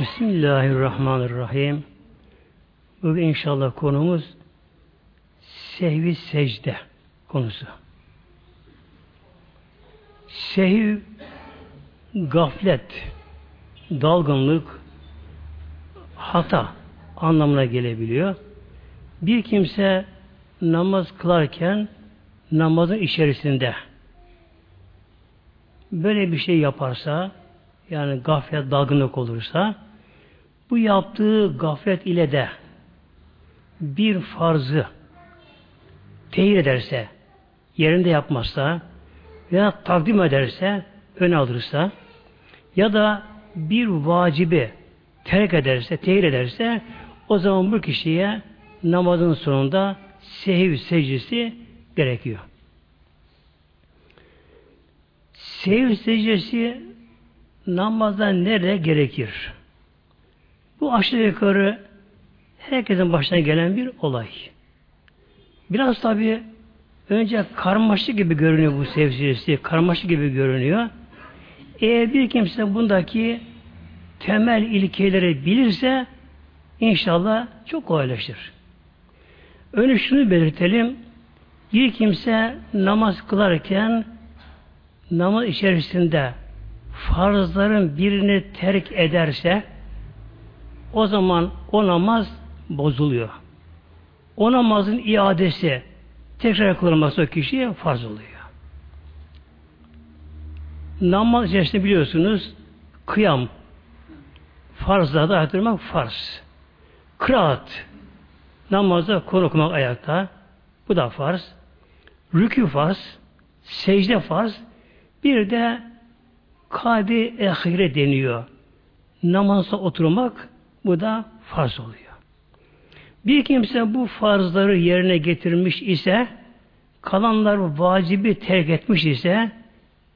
Bismillahirrahmanirrahim. Bugün inşallah konumuz sehvi secde konusu. Sehiv gaflet, dalgınlık, hata anlamına gelebiliyor. Bir kimse namaz kılarken namazın içerisinde böyle bir şey yaparsa yani gaflet dalgınlık olursa bu yaptığı gaflet ile de bir farzı tehir ederse yerinde yapmazsa veya takdim ederse öne alırsa ya da bir vacibi terk ederse, tehir ederse o zaman bu kişiye namazın sonunda sehiv secdesi gerekiyor. Sehiv secdesi namazda nerede gerekir? Bu aşağı yukarı herkesin başına gelen bir olay. Biraz tabi önce karmaşık gibi görünüyor bu sevgisi, karmaşık gibi görünüyor. Eğer bir kimse bundaki temel ilkeleri bilirse inşallah çok kolaylaşır. Önce şunu belirtelim. Bir kimse namaz kılarken namaz içerisinde farzların birini terk ederse o zaman o namaz bozuluyor. O namazın iadesi tekrar kılınması o kişiye farz oluyor. Namaz içerisinde biliyorsunuz kıyam farzlarda ayakta farz. Kıraat namazda konu okumak ayakta bu da farz. Rükü farz, secde farz, bir de kadi ehire deniyor. Namazda oturmak bu da farz oluyor. Bir kimse bu farzları yerine getirmiş ise kalanlar vacibi terk etmiş ise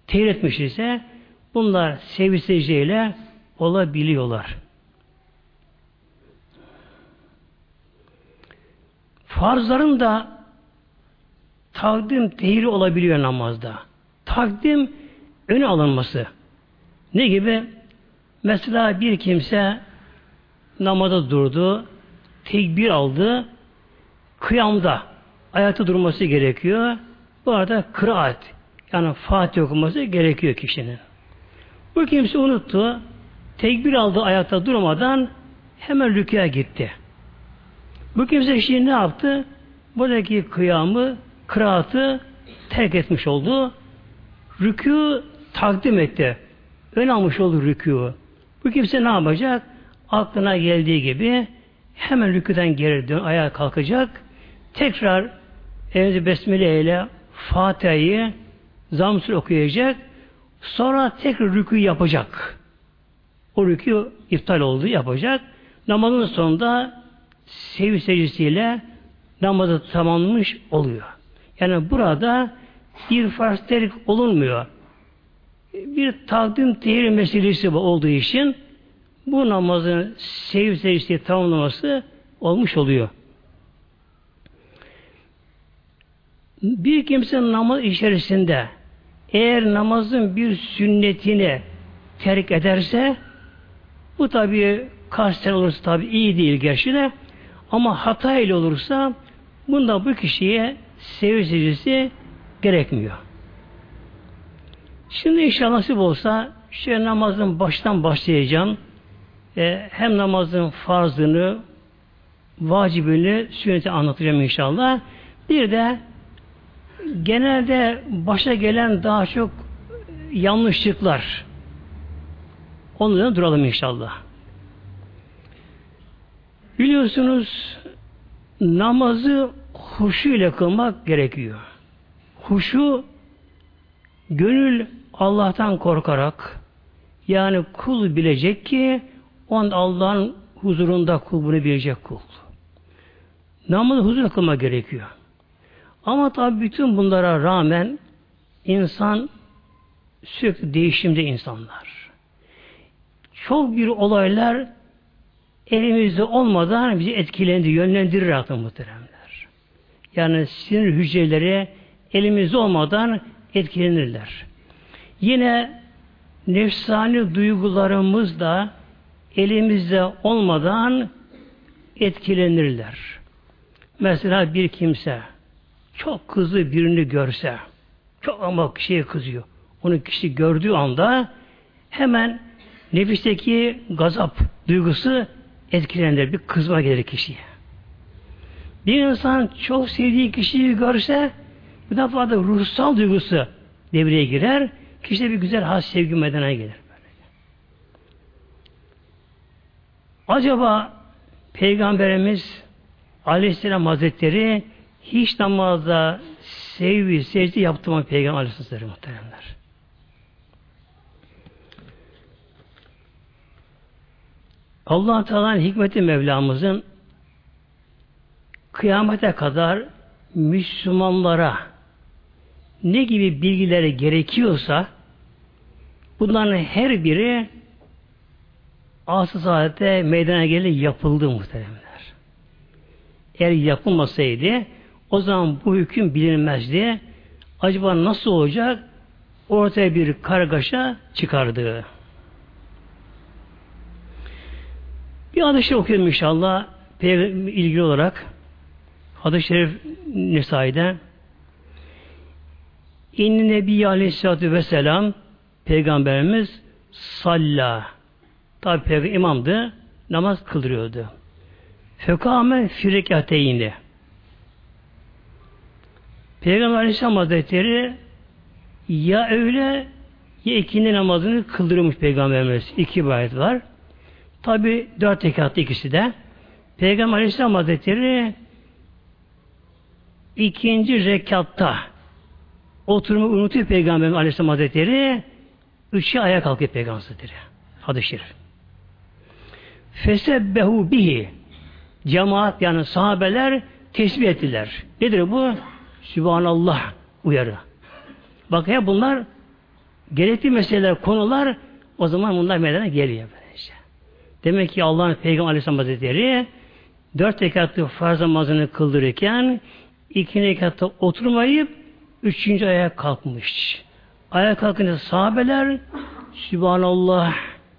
tehir etmiş ise bunlar sevgi secdeyle olabiliyorlar. Farzların da takdim tehiri olabiliyor namazda. Takdim öne alınması. Ne gibi? Mesela bir kimse namaza durdu, tekbir aldı, kıyamda ayakta durması gerekiyor. Bu arada kıraat, yani Fatih okuması gerekiyor kişinin. Bu kimse unuttu, tekbir aldı ayakta durmadan hemen rüküye gitti. Bu kimse şimdi ne yaptı? Buradaki kıyamı, kıraatı terk etmiş oldu. Rükû takdim etti. Ön almış oldu rükû. Bu kimse ne yapacak? Aklına geldiği gibi hemen rüküden geri dön, ayağa kalkacak. Tekrar Evzi Besmele ile Fatiha'yı zamsül okuyacak. Sonra tekrar rükû yapacak. O rükû iptal oldu yapacak. Namazın sonunda sevi secdesiyle namazı tamamlamış oluyor. Yani burada bir farz terk olunmuyor. Bir takdim tehir meselesi olduğu için bu namazın sev secdesi tamamlaması olmuş oluyor. Bir kimse namaz içerisinde eğer namazın bir sünnetini terk ederse bu tabi kasten olursa tabi iyi değil gerçi de ama hata ile olursa bunda bu kişiye sev secdesi gerekmiyor. Şimdi inşallah nasip olsa şöyle namazın baştan başlayacağım. E, hem namazın farzını, vacibini, sünneti anlatacağım inşallah. Bir de genelde başa gelen daha çok yanlışlıklar. Onlardan duralım inşallah. Biliyorsunuz namazı huşu ile kılmak gerekiyor. Huşu gönül Allah'tan korkarak yani kul bilecek ki on Allah'ın huzurunda kul bunu bilecek kul. Namazı huzur kılmak gerekiyor. Ama tabi bütün bunlara rağmen insan sürekli değişimde insanlar. Çok bir olaylar elimizde olmadan bizi etkilendi, yönlendirir artık muhteremler. Yani sinir hücreleri elimizde olmadan etkilenirler. Yine nefsani duygularımız da elimizde olmadan etkilenirler. Mesela bir kimse çok kızı birini görse, çok ama kişiye kızıyor. Onu kişi gördüğü anda hemen nefisteki gazap duygusu etkilenir. Bir kızma gelir kişiye. Bir insan çok sevdiği kişiyi görse bu defa da ruhsal duygusu devreye girer. Kişide bir güzel has sevgi medena gelir. Acaba Peygamberimiz Aleyhisselam Hazretleri hiç namazda sevgi, secde yaptı mı Peygamber Aleyhisselam muhteremler? allah Teala'nın hikmeti Mevlamızın kıyamete kadar Müslümanlara ne gibi bilgileri gerekiyorsa bunların her biri asıl saadette meydana gelip yapıldı muhteremler. Eğer yapılmasaydı o zaman bu hüküm bilinmezdi. Acaba nasıl olacak? Ortaya bir kargaşa çıkardı. Bir hadis-i okuyalım inşallah ilgili olarak. Hadis-i Şerif Nisai'de İnni Nebi Aleyhisselatü Vesselam Peygamberimiz salla tabi peygamber imamdı namaz kıldırıyordu. Fekame firekateyni Peygamber Aleyhisselam Hazretleri ya öyle ya ikindi namazını kıldırmış Peygamberimiz. İki bayet var. Tabi dört rekatlı ikisi de. Peygamber Aleyhisselam Hazretleri ikinci rekatta oturumu unutuyor Peygamber Aleyhisselam Hazretleri üçü ayağa kalkıyor Peygamber Hazretleri. Hadis-i Şerif. Fesebbehu bihi cemaat yani sahabeler tesbih ettiler. Nedir bu? Sübhanallah uyarı. Bak ya bunlar gerekli meseleler, konular o zaman bunlar meydana geliyor. Böylece. Demek ki Allah'ın Peygamber Aleyhisselam Hazretleri dört rekatlı farz namazını kıldırırken iki rekatta oturmayıp üçüncü ayağa kalkmış. Ayağa kalkınca sahabeler Sübhanallah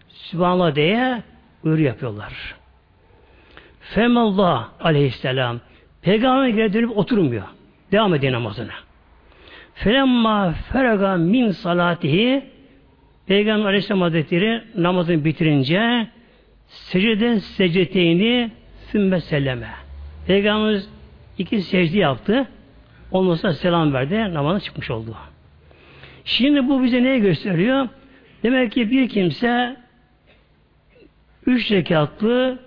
Sübhanallah diye uyarı yapıyorlar. Femallah aleyhisselam Peygamber geri dönüp oturmuyor. Devam ediyor namazına. Felemma feraga min salatihi Peygamber Aleyhisselam Hazretleri namazını bitirince secde secdeteyni sümme selleme. Peygamberimiz iki secde yaptı. Ondan sonra selam verdi. Namaza çıkmış oldu. Şimdi bu bize neyi gösteriyor? Demek ki bir kimse üç rekatlı,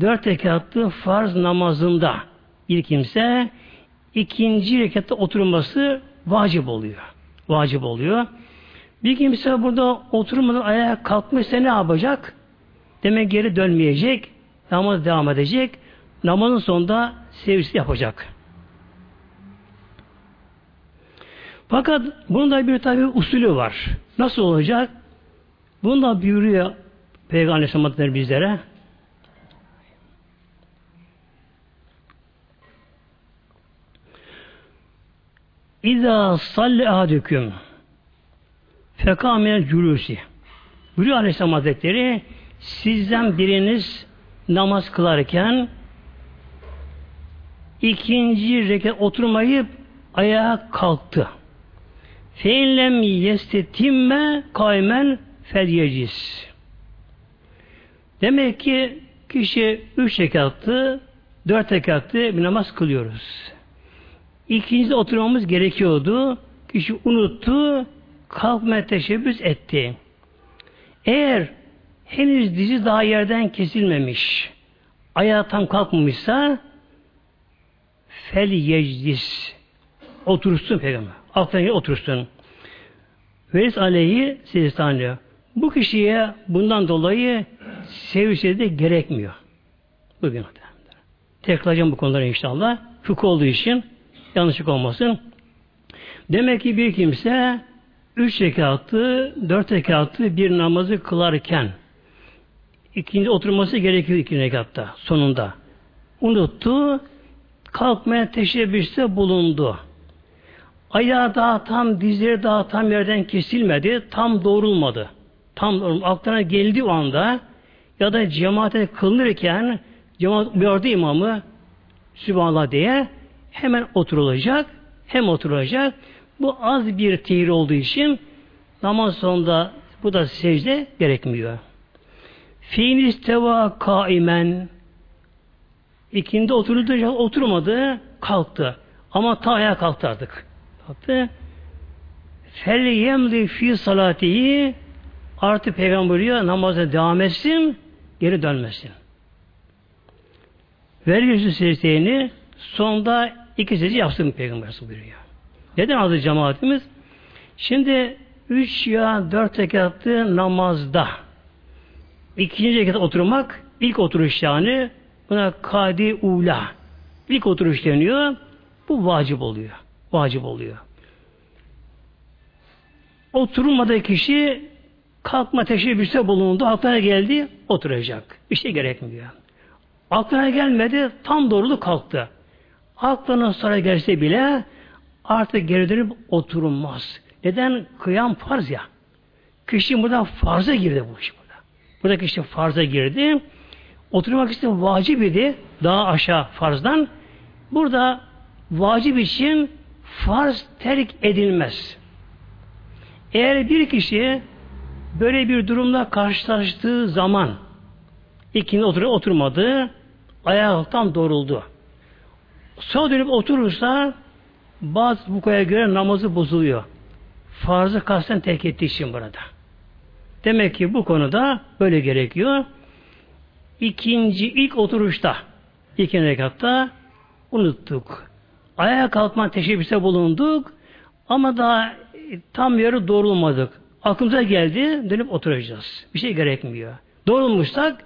dört rekatlı farz namazında bir kimse ikinci rekatta oturması vacip oluyor. Vacip oluyor. Bir kimse burada oturmadan ayağa kalkmışsa ne yapacak? Demek geri dönmeyecek. Namaz devam edecek. Namazın sonunda sevgisi yapacak. Fakat bunun da bir tabi usulü var. Nasıl olacak? Bunu da buyuruyor Peygamber Aleyhisselam bizlere. İza salli ahadüküm fekamine cülüsi. Buyuruyor Aleyhisselam Hazretleri sizden biriniz namaz kılarken ikinci rekat oturmayıp ayağa kalktı. Feinlem yestetimme kaymen fedyeciz. Demek ki kişi üç rekatlı, dört rekatlı bir namaz kılıyoruz. İkincide oturmamız gerekiyordu. Kişi unuttu, kalkmaya teşebbüs etti. Eğer henüz dizi daha yerden kesilmemiş, ayağı tam kalkmamışsa fel yeclis otursun peygamber. Aklına otursun. Veris aleyhi sizistanlıyor. Bu kişiye bundan dolayı sevgisi de gerekmiyor. Bugün tekrarlayacağım bu konuları inşallah. Fıkıh olduğu için yanlışlık olmasın. Demek ki bir kimse üç rekatlı, dört rekatlı bir namazı kılarken ikinci oturması gerekiyor ikinci rekatta sonunda. Unuttu, kalkmaya teşebbüste bulundu. Ayağı daha tam, dizleri daha tam yerden kesilmedi, tam doğrulmadı. Tam aklına geldiği o anda ya da cemaate kılınırken cemaat gördü imamı Sübhanallah diye hemen oturulacak hem oturacak. Bu az bir tehir olduğu için namaz sonunda bu da secde gerekmiyor. Fiin isteva kaimen ikindi oturdu, oturmadı, kalktı. Ama ta ayağa kalktı artık. Kalktı. Fel yemli fi salatihi artık peygamber diyor namaza devam etsin, geri dönmesin. Ver yüzü secdeyini sonunda iki secde yapsın peygamber buyuruyor. Neden adı cemaatimiz? Şimdi üç ya dört rekatlı namazda ikinci rekatta oturmak ilk oturuş yani buna kadi ula ilk oturuş deniyor. Bu vacip oluyor. Vacip oluyor. Oturmadığı kişi kalkma teşebbüste bulundu, aklına geldi, oturacak. Bir şey gerekmiyor. Aklına gelmedi, tam doğrulu kalktı. Aklına sonra gelse bile artık geri dönüp oturulmaz. Neden? Kıyam farz ya. Kişi burada farza girdi bu iş burada. Burada kişi farza girdi. Oturmak için vacip idi. Daha aşağı farzdan. Burada vacip için farz terk edilmez. Eğer bir kişi böyle bir durumla karşılaştığı zaman ikindi oturup oturmadı, ayaktan doğruldu. Sonra dönüp oturursa bazı bu koya göre namazı bozuluyor. Farzı kasten terk ettiği için burada. Demek ki bu konuda böyle gerekiyor. İkinci ilk oturuşta, ikinci rekatta unuttuk. Ayağa kalkma teşebbüse bulunduk ama daha tam yarı doğrulmadık. Aklımıza geldi, dönüp oturacağız. Bir şey gerekmiyor. Doğrulmuşsak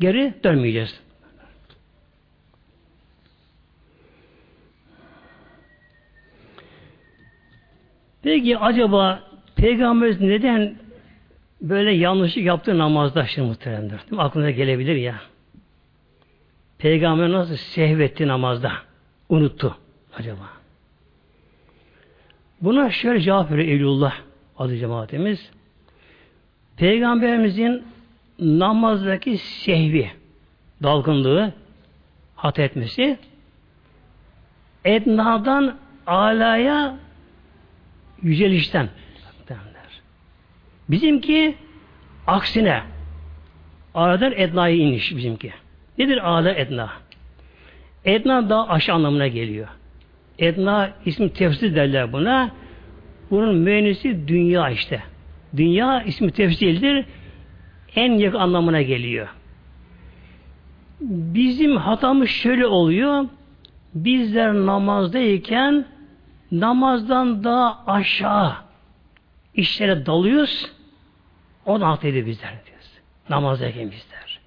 geri dönmeyeceğiz. Peki acaba Peygamberimiz neden böyle yanlışlık yaptı namazda şimdi muhteremdir? Aklına gelebilir ya. Peygamber nasıl sehvetti namazda? Unuttu acaba. Buna şöyle cevap veriyor Eylullah adı cemaatimiz. Peygamberimizin namazdaki sehvi, dalgınlığı, hat etmesi, ednadan alaya yücelişten. Bizimki aksine aradan ednaya iniş bizimki. Nedir ağda edna? Edna daha aşağı anlamına geliyor. Edna ismi tefsir derler buna. Bunun müennisi dünya işte. Dünya ismi tefsirdir. En yakın anlamına geliyor. Bizim hatamız şöyle oluyor. Bizler namazdayken namazdan daha aşağı işlere dalıyoruz. O da bizler diyoruz. Namazdayken bizler.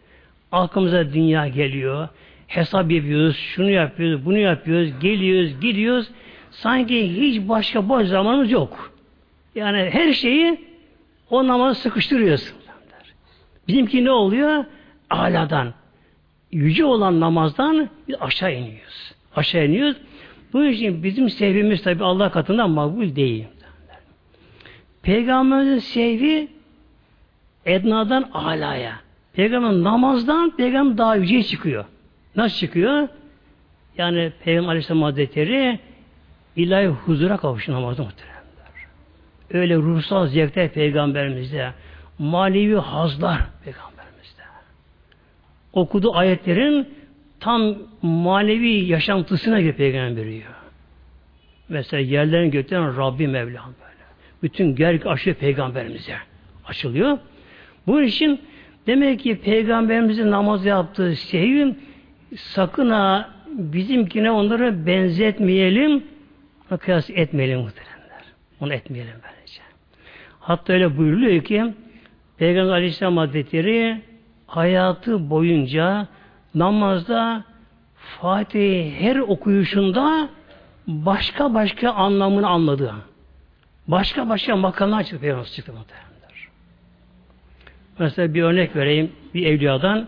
Aklımıza dünya geliyor. Hesap yapıyoruz. Şunu yapıyoruz. Bunu yapıyoruz. Geliyoruz. Gidiyoruz. Sanki hiç başka boş zamanımız yok. Yani her şeyi o namazı sıkıştırıyoruz. Bizimki ne oluyor? Aladan. Yüce olan namazdan biz aşağı iniyoruz. Aşağı iniyoruz. Bu için bizim sevgimiz tabi Allah katından makbul değil. Peygamberimizin sevgi Edna'dan alaya. Peygamber namazdan peygamber daha yüce çıkıyor. Nasıl çıkıyor? Yani Peygamber Aleyhisselam Hazretleri ilahi huzura kavuştu namazda muhteremler. Öyle ruhsal zevkler peygamberimizde. Manevi hazlar peygamberimizde. Okudu ayetlerin tam manevi yaşantısına göre peygamber veriyor. Mesela yerlerin göklerin Rabbi Mevlam böyle. Bütün gerg aşıyor peygamberimize. Açılıyor. Bu için demek ki peygamberimizin namaz yaptığı şeyin sakın ha bizimkine onları benzetmeyelim, kıyas etmeyelim muhteremler. Onu etmeyelim böylece. Hatta öyle buyuruluyor ki Peygamber Aleyhisselam Hazretleri hayatı boyunca namazda Fatih her okuyuşunda başka başka anlamını anladı. Başka başka makamlar çıktı Peygamber çıktı muhteremler. Mesela bir örnek vereyim bir evliyadan.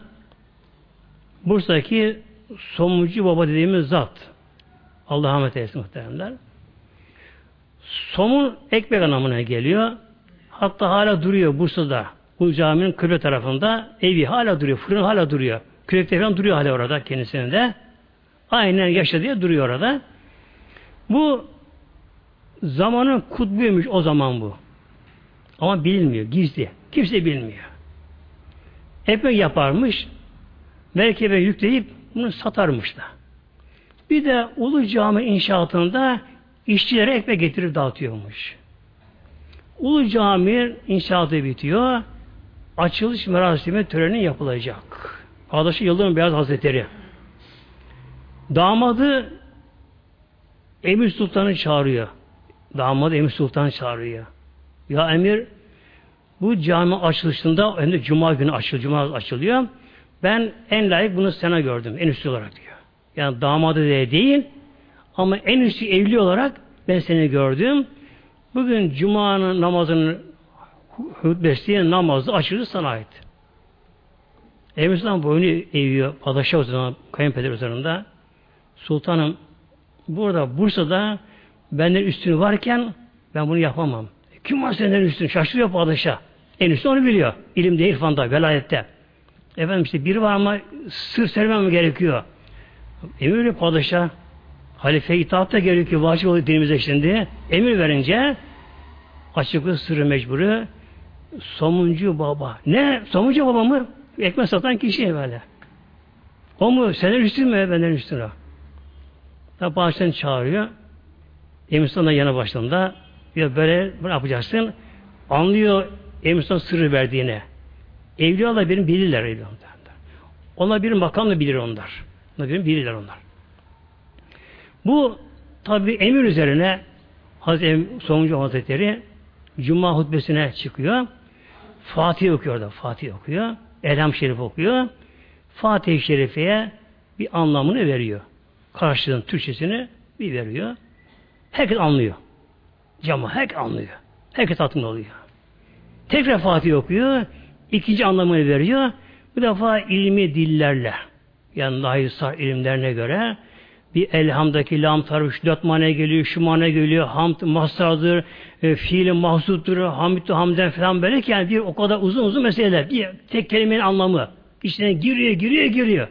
Bursa'daki Somuncu Baba dediğimiz zat. Allah rahmet eylesin muhteremler. Somun ekmek anlamına geliyor. Hatta hala duruyor Bursa'da. Bu caminin kıble tarafında evi hala duruyor. Fırın hala duruyor. Kürekte falan duruyor hala orada kendisinin de. Aynen yaşadı diye duruyor orada. Bu zamanın kutbuymuş o zaman bu. Ama bilinmiyor. Gizli. Kimse bilmiyor. Ekmek yaparmış. Merkebe yükleyip bunu satarmış da. Bir de Ulu Cami inşaatında işçilere ekmek getirip dağıtıyormuş. Ulu Cami inşaatı bitiyor. Açılış merasimi töreni yapılacak. Kardeşi Yıldırım Beyaz Hazretleri. Damadı Emir Sultan'ı çağırıyor. Damadı Emir Sultan'ı çağırıyor. Ya Emir bu cami açılışında hem de Cuma günü açılıyor. Cuma açılıyor. Ben en layık bunu sana gördüm. En üstü olarak diyor. Yani damadı de değil ama en üstü evli olarak ben seni gördüm. Bugün Cuma'nın namazının hutbesi namazı açılır sana ait. Emir Sultan boyunu eğiyor. Padişah üzerinde, kayınpeder üzerinde. Sultanım burada Bursa'da benden üstün varken ben bunu yapamam. Kim var senden üstün? Şaşırıyor padişah. En üstün onu biliyor. İlimde, irfanda, velayette. Efendim işte biri var ama sır sermem gerekiyor. Emir padişah halife itaat da gerekiyor. Vacip oluyor dinimize şimdi. Emir verince açıklığı sırrı mecburu somuncu baba. Ne? Somuncu baba mı? Ekmek satan kişi böyle. O mu? Senden üstün mü? Benden üstün o. Tabi padişahını çağırıyor. Da yana başlarında diyor böyle ne yapacaksın? Anlıyor Emir Sultan sırrı verdiğine. Evliyalar benim bilirler evliyalar. Onlar bir makamla bilir onlar. Onlar benim bilirler onlar. Bu tabi emir üzerine Hazreti Sonuncu Hazretleri Cuma hutbesine çıkıyor. Fatih okuyor da Fatih okuyor. Elham Şerif okuyor. Fatih-i Şerife'ye bir anlamını veriyor. Karşılığın Türkçesini bir veriyor. Herkes anlıyor. Cama herkes anlıyor. Herkes tatmin oluyor. Tekrar Fatih okuyor. İkinci anlamını veriyor. Bu defa ilmi dillerle yani layısar ilimlerine göre bir elhamdaki lam tarif dört mane geliyor, şu mane geliyor, hamd mastardır, e, fiili mahsuttur, hamdü hamden falan böyle ki yani bir o kadar uzun uzun meseleler. Bir tek kelimenin anlamı. İçine giriyor, giriyor, giriyor.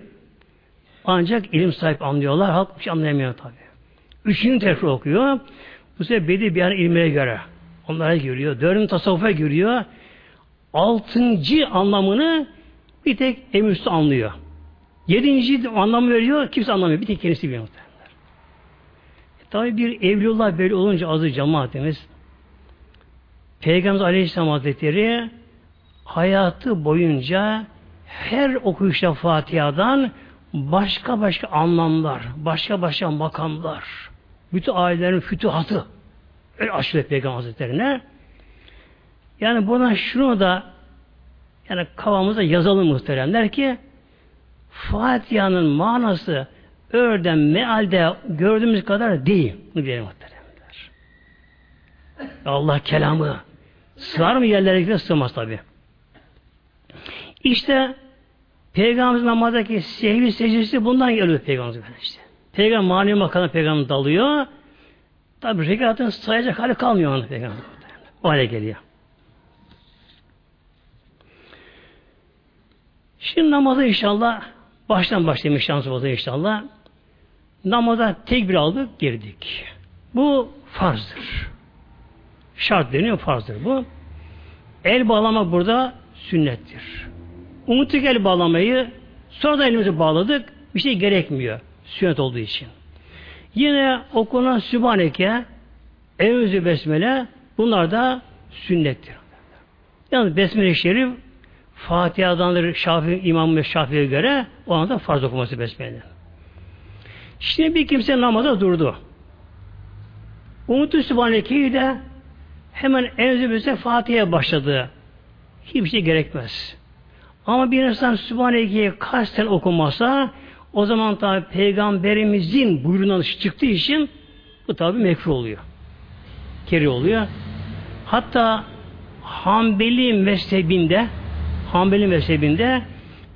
Ancak ilim sahip anlıyorlar, halk bir anlayamıyor tabi. Üçüncü tekrar okuyor. Bu sefer bedi bir an ilmine göre. Onlara giriyor. Dördüncü tasavvufa giriyor. Altıncı anlamını bir tek emirüstü anlıyor. Yedinci anlamı veriyor, kimse anlamıyor. Bir tek kendisi biliyor muhtemelen. E, tabi bir evlullah böyle olunca azı cemaatimiz Peygamber Aleyhisselam Hazretleri hayatı boyunca her okuyuşta Fatiha'dan başka başka anlamlar, başka başka makamlar, bütün ailelerin fütuhatı öyle aşırı Peygamber Hazretlerine. Yani buna şunu da yani kafamıza yazalım muhteremler ki Fatiha'nın manası örden mealde gördüğümüz kadar değil. Bunu bilelim muhteremler. Allah kelamı sığar mı yerlere gidiyor? Sığmaz tabi. İşte Peygamberimizin namazdaki sehvi secdesi bundan geliyor Peygamberimiz işte. Peygamber manevi makamına Peygamber dalıyor. Tabi rekatın sayacak hali kalmıyor onun Peygamber. O hale geliyor. Şimdi namazı inşallah baştan başlayayım inşallah inşallah. Namaza tekbir aldık girdik. Bu farzdır. Şart deniyor farzdır bu. El bağlamak burada sünnettir. Unuttuk el bağlamayı sonra da elimizi bağladık. Bir şey gerekmiyor. Sünnet olduğu için. Yine okunan Sübhaneke Evzü Besmele bunlar da sünnettir. Yalnız Besmele-i Şerif Fatiha'dandır Şafii İmam ve Şafii'ye göre o anda farz okuması besmele. Şimdi bir kimse namaza durdu. Umutlu Sübhaneke'yi de hemen enzibüse Fatiha'ya başladı. Hiçbir şey gerekmez. Ama bir insan Sübhaneke'yi kasten okumasa o zaman tabi peygamberimizin buyruğundan çıktığı için bu tabi mekruh oluyor. Keri oluyor. Hatta Hanbeli mezhebinde Hanbeli mezhebinde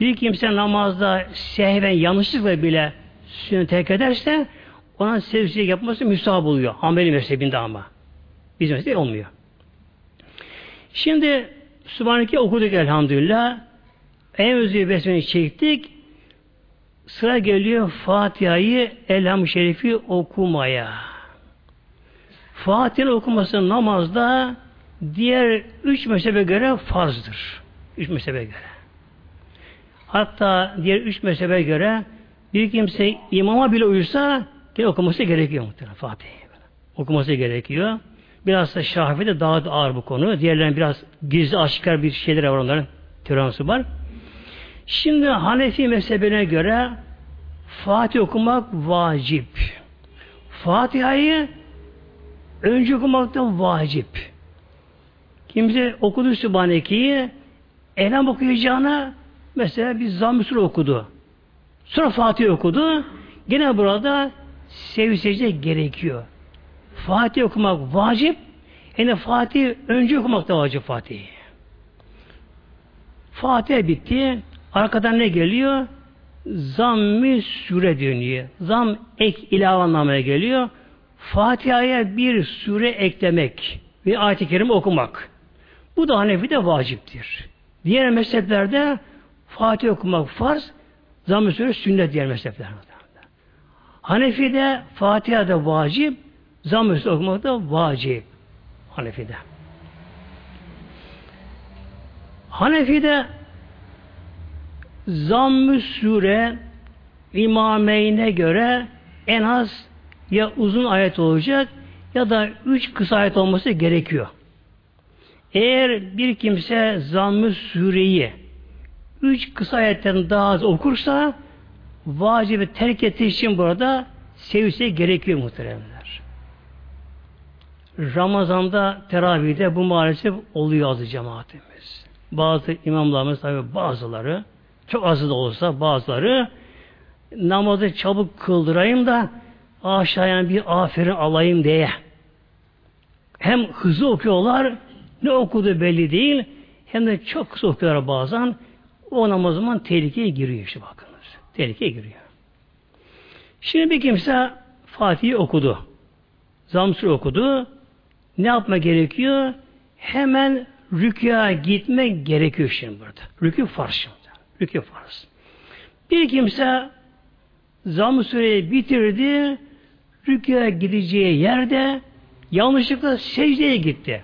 bir kimse namazda sehven yanlışlıkla bile sünnet terk ederse ona sevsiye yapması müsahap oluyor. Hanbeli mezhebinde ama. Bizim mezhebinde olmuyor. Şimdi Sübhaneke okuduk elhamdülillah. En özü besmeleyi çektik. Sıra geliyor Fatiha'yı Elham-ı Şerif'i okumaya. Fatiha'nın okuması namazda diğer üç mezhebe göre farzdır. Üç mezhebe göre. Hatta diğer üç mezhebe göre bir kimse imama bile uyursa gene okuması gerekiyor muhtemelen Fatiha'yı. Okuması gerekiyor. Biraz da Şafii'de daha da ağır bu konu. Diğerlerinin biraz gizli aşikar bir şeyler var onların. Teoransı var. Şimdi Hanefi mezhebine göre Fatih okumak vacip. Fatiha'yı önce okumak da vacip. Kimse okudu Sübhaneke'yi Elham okuyacağına mesela bir Zamm okudu. Sonra Fatih okudu. Gene burada sevgi gerekiyor. Fatih okumak vacip. Yani Fatih önce okumak da vacip Fatih. Fatih bitti. Arkadan ne geliyor? Zamm-ı sure dönüyor. Zam ek ilave anlamına geliyor. Fatiha'ya bir sure eklemek ve ayet-i kerime okumak. Bu da Hanefi'de vaciptir. Diğer mezheplerde Fatih okumak farz, zamm-ı sünnet diğer mezheplerde. Hanefi'de Fatiha'da vacip, zamm-ı sure okumak da vacip. Hanefi'de. Hanefi'de zamm-ı sure imameyne göre en az ya uzun ayet olacak ya da üç kısa ayet olması gerekiyor. Eğer bir kimse zamm-ı sureyi üç kısa ayetten daha az okursa vacibi terk ettiği için burada sevse gerekiyor muhteremler. Ramazan'da teravihde bu maalesef oluyor azı cemaatimiz. Bazı imamlarımız tabi bazıları çok azı da olsa bazıları namazı çabuk kıldırayım da aşağıya bir aferin alayım diye. Hem hızlı okuyorlar, ne okudu belli değil, hem de çok kısa okuyorlar bazen. O namaz zaman tehlikeye giriyor işte bakınız. Tehlikeye giriyor. Şimdi bir kimse Fatih'i okudu. Zamsur okudu. Ne yapma gerekiyor? Hemen rükûa gitmek gerekiyor şimdi burada. Rükû farz şimdi. Rükû farz. Bir kimse Zamm-ı Sure'yi bitirdi, rükûa gideceği yerde yanlışlıkla secdeye gitti.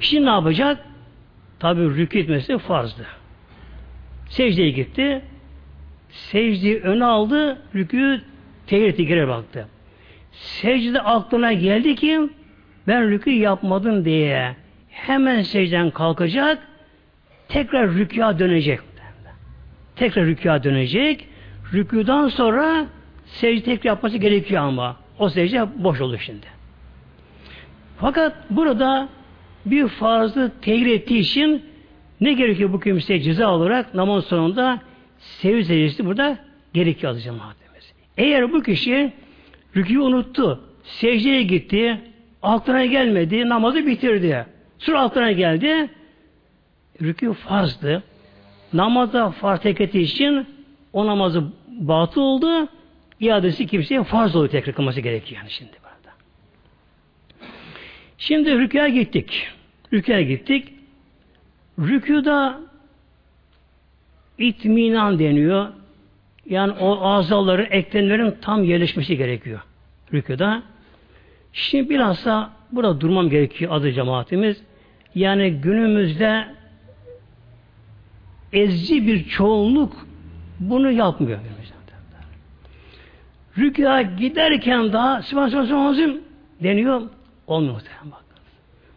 Şimdi ne yapacak? Tabi rükû etmesi farzdı. Secdeye gitti. Secdeyi öne aldı, rükû tehir geri baktı. Secde aklına geldi ki ben rükû yapmadım diye hemen secden kalkacak, tekrar rükûa dönecek. Tekrar rükûa dönecek. Rükûdan sonra secde tekrar yapması gerekiyor ama. O secde boş olur şimdi. Fakat burada bir farzı tehir ettiği için ne gerekiyor bu kimseye ceza olarak namaz sonunda seviye secdesi burada gerekiyor adı cemaatimiz. Eğer bu kişi rükûyu unuttu, secdeye gitti, aklına gelmedi, namazı bitirdi. Sonra aklına geldi, rükû farzdı. Namazda farz teketi için o namazı batıl oldu, iadesi kimseye farz oldu tekrar kılması gerekiyor yani şimdi burada. Şimdi rüküye gittik. Rüküye gittik. Rüküda itminan deniyor. Yani o azaların, eklemlerin tam yerleşmesi gerekiyor. Rüküda. Şimdi bilhassa burada durmam gerekiyor adı cemaatimiz. Yani günümüzde ezici bir çoğunluk bunu yapmıyor. Rükûa giderken daha Sübhanallah deniyor. Olmuyor muhtemelen bak.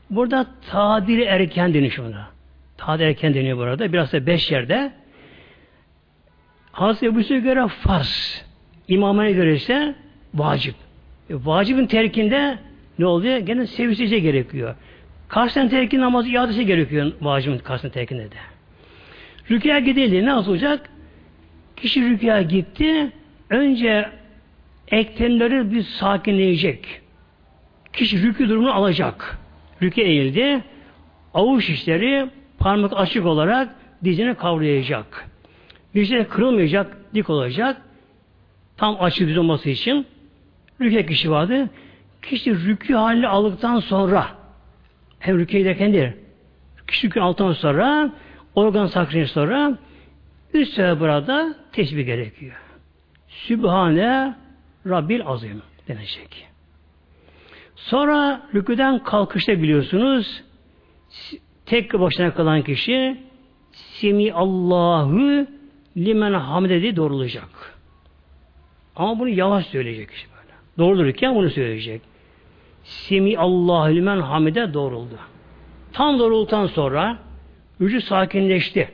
Burada tadil erken deniyor şuna. Tadil erken deniyor burada. Biraz da beş yerde. Hazreti Ebu'ya göre farz. İmamına göre ise vacip. E, vacibin terkinde ne oluyor? Gene sevisice gerekiyor. Karşıdan terkin namazı iadesi gerekiyor vacibin karşıdan terkinde de. Rükûa gidildi. Ne olacak? Kişi rükûa gitti. Önce eklemleri bir sakinleyecek. Kişi rükû durumunu alacak. Rükû eğildi. Avuç işleri parmak açık olarak dizini kavrayacak. Dizine kırılmayacak, dik olacak. Tam açık düz olması için rükû kişi vardı. Kişi rükû halini aldıktan sonra hem rükû ederken değil, Küçük altından sonra organ sakrını sonra üç sefer burada tesbih gerekiyor. Sübhane Rabbil Azim denecek. Sonra rüküden kalkışta biliyorsunuz tek başına kalan kişi Simi Allahu limen hamdedi doğrulacak. Ama bunu yavaş söyleyecek kişi böyle. Doğrulurken bunu söyleyecek. Simi Allahu limen hamide doğruldu. Tam doğrultan sonra vücut sakinleşti.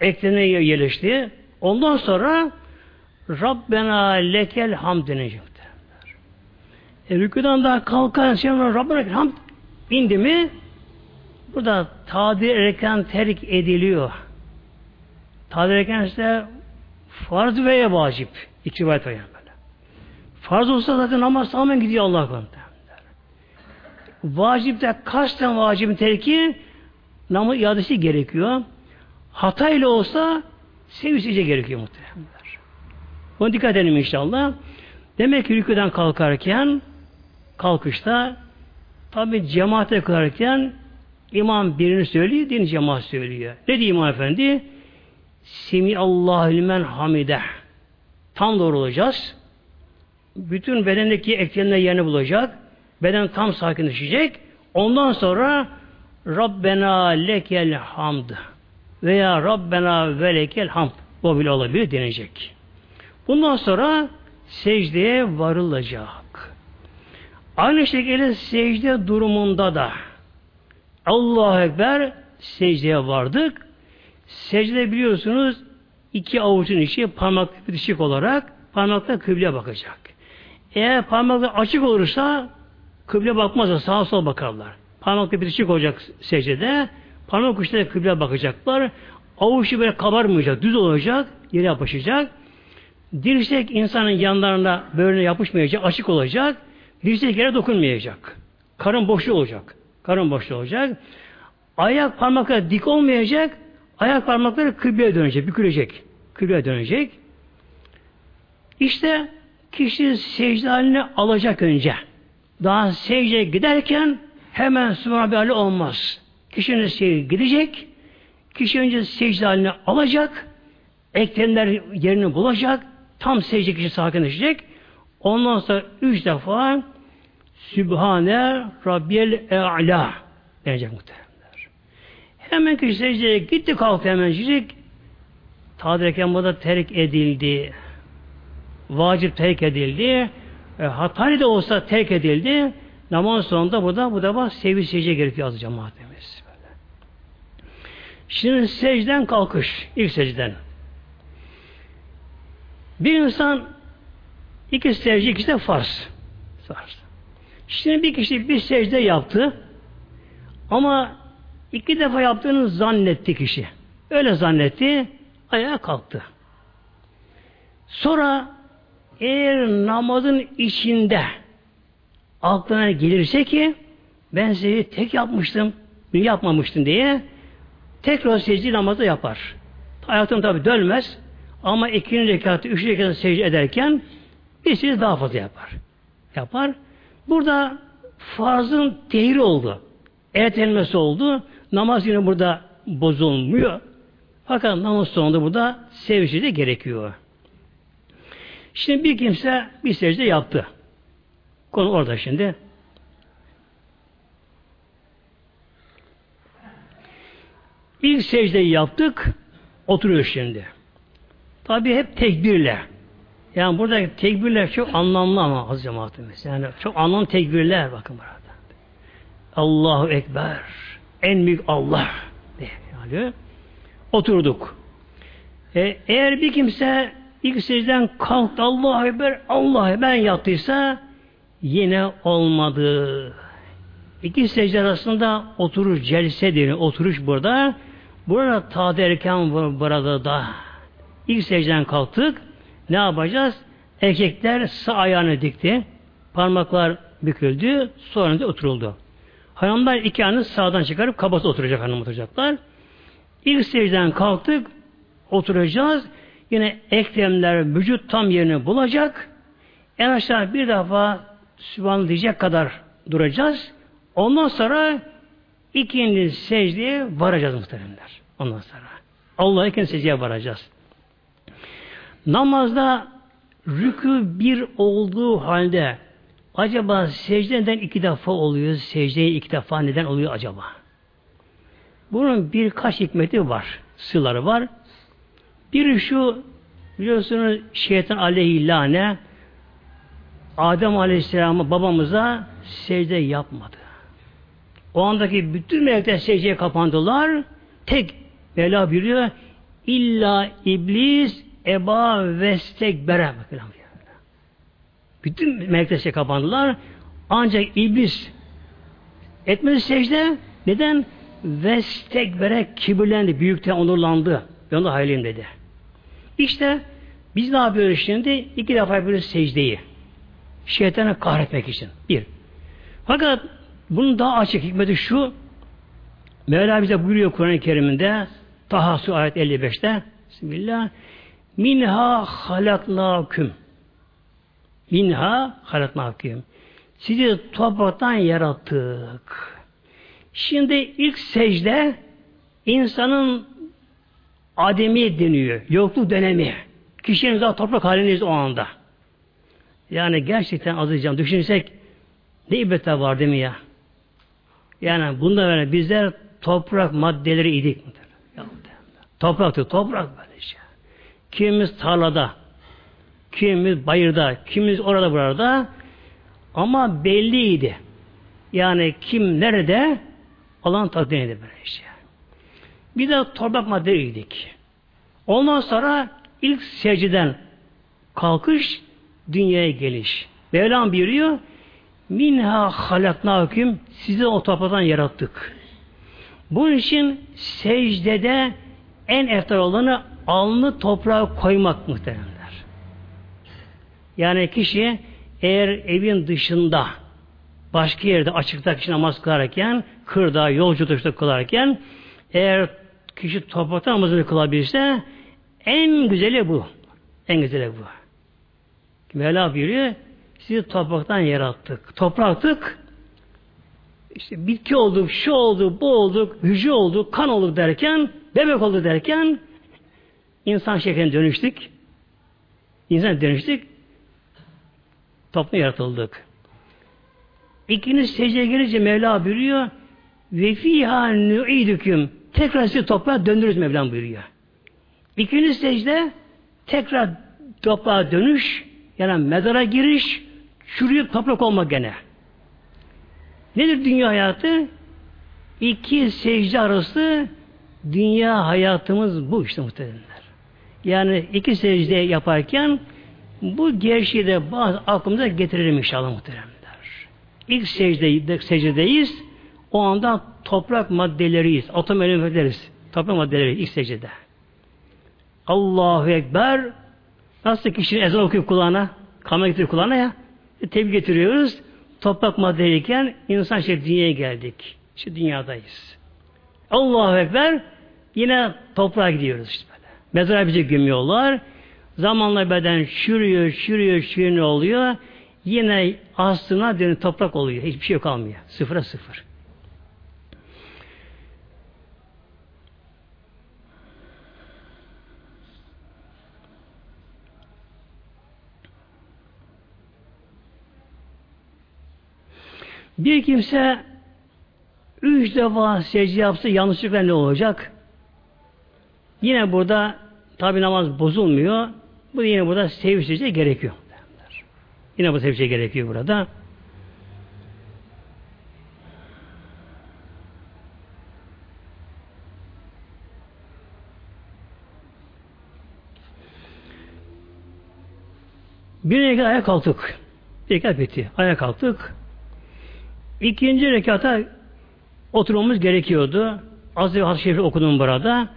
Eklerine yerleşti. Ondan sonra Rabbena lekel hamd denecek. E, rüküden daha kalkan sonra Rabbena lekel hamd indi mi burada tadir erken terk ediliyor. Tadir erken işte farz veya vacip. İki rivayet böyle. Farz olsa zaten namaz tamamen gidiyor Allah konuda. Vacipte kasten vacibin terki namaz iadesi gerekiyor. Hata ile olsa sevisice gerekiyor muhtemelenler. Bunu dikkat edelim inşallah. Demek ki rüküden kalkarken kalkışta tabi cemaate kılarken imam birini söylüyor, din cemaat söylüyor. Ne diyor imam efendi? Simi Allahü men hamide. Tam doğru olacağız. Bütün bedendeki eklemler yerini bulacak. Beden tam sakinleşecek. Ondan sonra Rabbena lekel hamd veya Rabbena ve lekel hamd bu bile olabilir denecek. Bundan sonra secdeye varılacak. Aynı şekilde secde durumunda da Allahu Ekber secdeye vardık. Secde biliyorsunuz iki avucun içi parmak bitişik olarak parmakla kıbleye bakacak. Eğer parmaklar açık olursa kıble bakmazlar, sağa sola bakarlar. Parmakla bitişik olacak secdede, parmak uçları kıble bakacaklar. Avuçu böyle kabarmayacak, düz olacak, yere yapışacak. Dirsek insanın yanlarına böyle yapışmayacak, açık olacak. Dirsek yere dokunmayacak. Karın boşluğu olacak. Karın boşluğu olacak. Ayak parmakları dik olmayacak. Ayak parmakları kıbleye dönecek, bükülecek. Kıbleye dönecek. İşte kişi secde haline alacak önce. Daha secdeye giderken hemen Sübhanallah olmaz. Kişinin secdeye gidecek. Kişi önce secde haline alacak. Eklemler yerini bulacak. Tam secde kişi sakinleşecek. Ondan sonra üç defa Sübhane Rabbiyel E'la denecek muhtemelenler. Hemen kişi secdeye gitti kalktı hemen diyecek. Tadirken bu da terk edildi. Vacip terk edildi. E, hatayı da olsa terk edildi. Namaz sonunda bu da bu bak sevgi secde gerekiyor az cemaatimiz. Şimdi secden kalkış. ilk secden. Bir insan iki secde, ikisi de farz. farz. Şimdi bir kişi bir secde yaptı ama iki defa yaptığını zannetti kişi. Öyle zannetti, ayağa kalktı. Sonra eğer namazın içinde aklına gelirse ki ben secdeyi tek yapmıştım, bir yapmamıştım diye tekrar secde namazı yapar. Hayatım tabi dönmez ama ikinci rekatı, üçüncü rekatı secde ederken secde daha fazla yapar. Yapar. Burada farzın tehiri oldu. Ertelenmesi oldu. Namaz yine burada bozulmuyor. Fakat namaz sonunda burada sevişi de gerekiyor. Şimdi bir kimse bir secde yaptı. Konu orada şimdi. İlk secdeyi yaptık. Oturuyor şimdi. Tabi hep tekbirle. Yani burada tekbirler çok anlamlı ama az cemaatimiz. Yani çok anlamlı tekbirler bakın burada. Allahu Ekber. En büyük Allah. diye oturduk. E, eğer bir kimse ilk secden kalktı Allahu Ekber, Allah'a ben yattıysa yine olmadı. İki secde arasında oturur celse deniyor. Oturuş burada. Burada ta derken burada da. İlk secden kalktık. Ne yapacağız? Erkekler sağ ayağını dikti. Parmaklar büküldü. Sonra da oturuldu. Hanımlar iki ayağını sağdan çıkarıp kabası oturacak hanım oturacaklar. İlk secden kalktık. Oturacağız. Yine eklemler, vücut tam yerini bulacak. En aşağı bir defa Sübhanallah diyecek kadar duracağız. Ondan sonra ikinci secdeye varacağız muhteremler. Ondan sonra. Allah'a ikinci secdeye varacağız. Namazda rükü bir olduğu halde acaba secde neden iki defa oluyor? Secdeye iki defa neden oluyor acaba? Bunun birkaç hikmeti var. Sırları var. Biri şu biliyorsunuz şeytan aleyhillâne Adem Aleyhisselam'a babamıza secde yapmadı. O andaki bütün melekler secdeye kapandılar. Tek Mevla biliyor. İlla iblis eba vestekbere. Bütün melekler kapandılar. Ancak iblis etmedi secde. Neden? Vestekbere kibirlendi. Büyükten onurlandı. Ben de hayalim dedi. İşte biz ne yapıyoruz şimdi? İki defa yapıyoruz secdeyi. Şeytanı kahretmek için. Bir. Fakat bunun daha açık hikmeti şu. Mevla bize buyuruyor Kur'an-ı Kerim'inde Taha Su ayet 55'te Bismillah Minha halaknaküm Minha halaknaküm Sizi topraktan yarattık. Şimdi ilk secde insanın ademi deniyor. Yokluk dönemi. Kişinin daha toprak halindeyiz o anda. Yani gerçekten azıcam düşünsek ne ibretler var değil mi ya? Yani bunda böyle bizler toprak maddeleri idik. Topraktı, toprak. Kimimiz tarlada, kimimiz bayırda, kimimiz orada burada ama belliydi. Yani kim nerede alan edildi böyle şey. Bir de toprak maddeleriydik. Ondan sonra ilk secden kalkış dünyaya geliş. Mevlam buyuruyor minha halaknâküm sizi o topraktan yarattık. Bunun için secdede en eftar olanı alnı toprağa koymak muhteremler. Yani kişi eğer evin dışında başka yerde açıkta kişi namaz kılarken kırda, yolculukta kılarken eğer kişi toprakta namazını kılabilirse en güzeli bu. En güzeli bu. Mevla buyuruyor, sizi topraktan yarattık. Topraktık, işte bitki olduk, şu olduk, bu olduk, hücre olduk, kan olduk derken, bebek olduk derken, insan şekline dönüştük. İnsan dönüştük. Toplum yaratıldık. İkinci secdeye gelince Mevla buyuruyor, ve fiha nu'idüküm tekrar sizi toprağa döndürürüz Mevlam buyuruyor. İkinci secde tekrar toprağa dönüş yani mezara giriş, çürüyüp toprak olmak gene. Nedir dünya hayatı? İki secde arası dünya hayatımız bu işte muhtemelenler. Yani iki secde yaparken bu gerçeği de bazı aklımıza getirelim inşallah muhteremler. İlk secde, secdedeyiz. O anda toprak maddeleriyiz. Atom elementleriz. Toprak maddeleri ilk secdede. Allahu Ekber Nasıl kişinin ezan okuyup kulağına, kamera getirip kulağına ya, e, getiriyoruz. Toprak maddeyken insan şey dünyaya geldik. İşte dünyadayız. Allahu Ekber yine toprağa gidiyoruz işte. Mezara bizi gömüyorlar. Zamanla beden çürüyor, çürüyor, çürüyor oluyor. Yine aslına dönüp toprak oluyor. Hiçbir şey kalmıyor. Sıfıra sıfır. Bir kimse üç defa secde yapsa yanlışlıkla ne olacak? Yine burada tabi namaz bozulmuyor. Bu yine burada sevişice gerekiyor. Yine bu sevişice gerekiyor burada. Bir rekat ayağa kalktık. Rekat bitti. Ayağa kalktık. İkinci rekata oturmamız gerekiyordu. Az hadis şerifi okudum burada.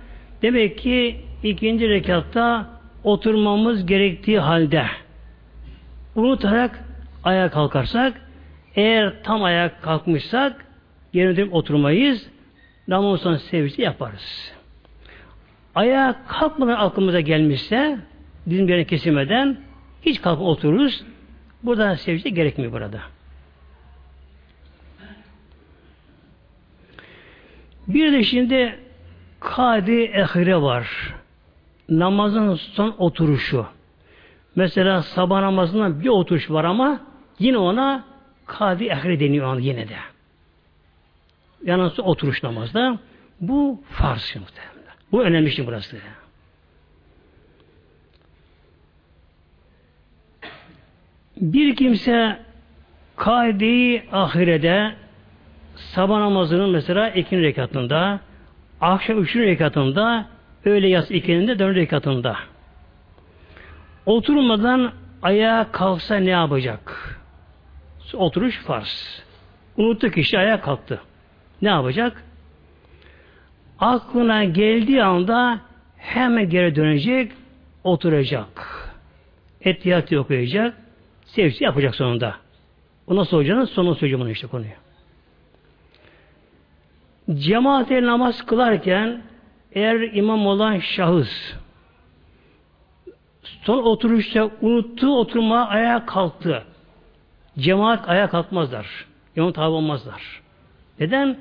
Demek ki ikinci rekatta oturmamız gerektiği halde unutarak ayağa kalkarsak eğer tam ayağa kalkmışsak yerine oturmayız. Namaz sonra sevgisi yaparız. Ayağa kalkmadan aklımıza gelmişse bizim yerine kesilmeden hiç kalkıp otururuz. Burada sevgi gerekmiyor burada. Bir de şimdi kadi ehire var. Namazın son oturuşu. Mesela sabah namazından bir oturuş var ama yine ona kadi ehire deniyor yine de. Yani oturuş namazda. Bu farz muhtemelen. Bu önemli şey burası. Bir kimse kaideyi ahirede sabah namazının mesela ikinci rekatında, akşam üçüncü rekatında, öğle yaz ikindi dördüncü rekatında. Oturmadan ayağa kalksa ne yapacak? Oturuş farz. Unuttu kişi ayağa kalktı. Ne yapacak? Aklına geldiği anda hemen geri dönecek, oturacak. Etiyatı okuyacak, sevsi yapacak sonunda. O nasıl olacağını sonra söyleyeceğim işte konuyu. Cemaate namaz kılarken eğer imam olan şahıs son oturuşta unuttuğu oturma ayağa kalktı. Cemaat ayağa kalkmazlar. İmam tabi olmazlar. Neden?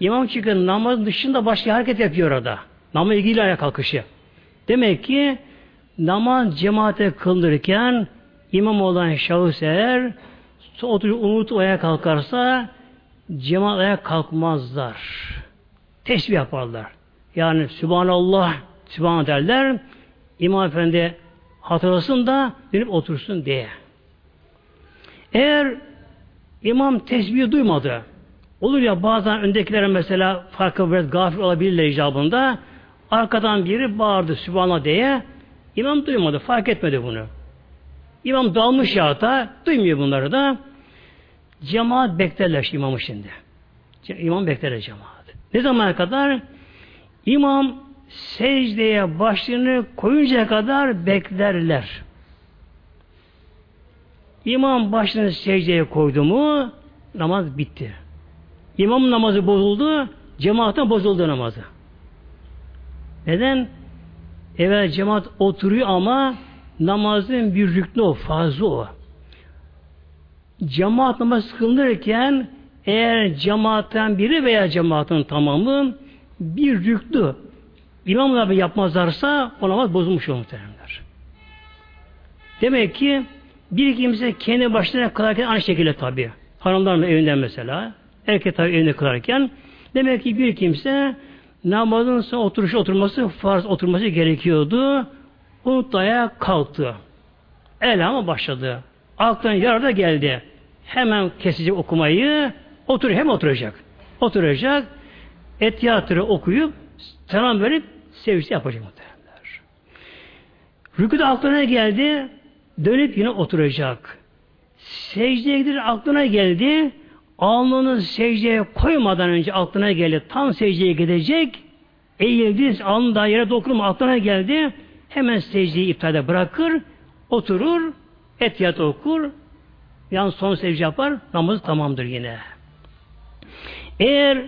İmam çünkü namaz dışında başka hareket yapıyor orada. Namaz ilgili ayağa kalkışı. Demek ki namaz cemaate kıldırırken imam olan şahıs eğer oturup unut ayağa kalkarsa cemaat kalkmazlar. Tesbih yaparlar. Yani Sübhanallah, Sübhan derler. İmam Efendi hatırlasın da dönüp otursun diye. Eğer imam tesbih duymadı, olur ya bazen öndekilere mesela farkı biraz gafil olabilirler icabında, arkadan biri bağırdı Sübhanallah diye, imam duymadı, fark etmedi bunu. İmam dalmış yağda, duymuyor bunları da. Cemaat beklerler imamı şimdi. İmam bekler cemaat. Ne zamana kadar? İmam secdeye başını koyuncaya kadar beklerler. İmam başını secdeye koydu mu namaz bitti. İmam namazı bozuldu, cemaatin bozuldu namazı. Neden? Evet cemaat oturuyor ama namazın bir rüknü o, fazla o. Cemaat namaz kılınırken eğer cemaatten biri veya cemaatin tamamı bir rüklü imamla yapmazlarsa o namaz bozulmuş olur muhtemelenler. Demek ki bir kimse kendi başına kılarken aynı şekilde tabi. Hanımların evinden mesela. Erkek tabi evinde kılarken demek ki bir kimse namazın sonra oturuşu oturması farz oturması gerekiyordu. Unuttu ayağa kalktı. Elham'a başladı. Aklına yarada geldi. Hemen kesecek okumayı otur hem oturacak. Oturacak. Etiyatırı okuyup selam verip sevgisi yapacak muhtemelenler. Rüküde aklına geldi. Dönüp yine oturacak. Secdeye gider aklına geldi. Alnını secdeye koymadan önce aklına geldi. Tam secdeye gidecek. Eğildi. Alnı daha yere dokunma aklına geldi. Hemen secdeyi iptalde bırakır. Oturur. Etiyat okur. Yani son secde yapar. Namazı tamamdır yine. Eğer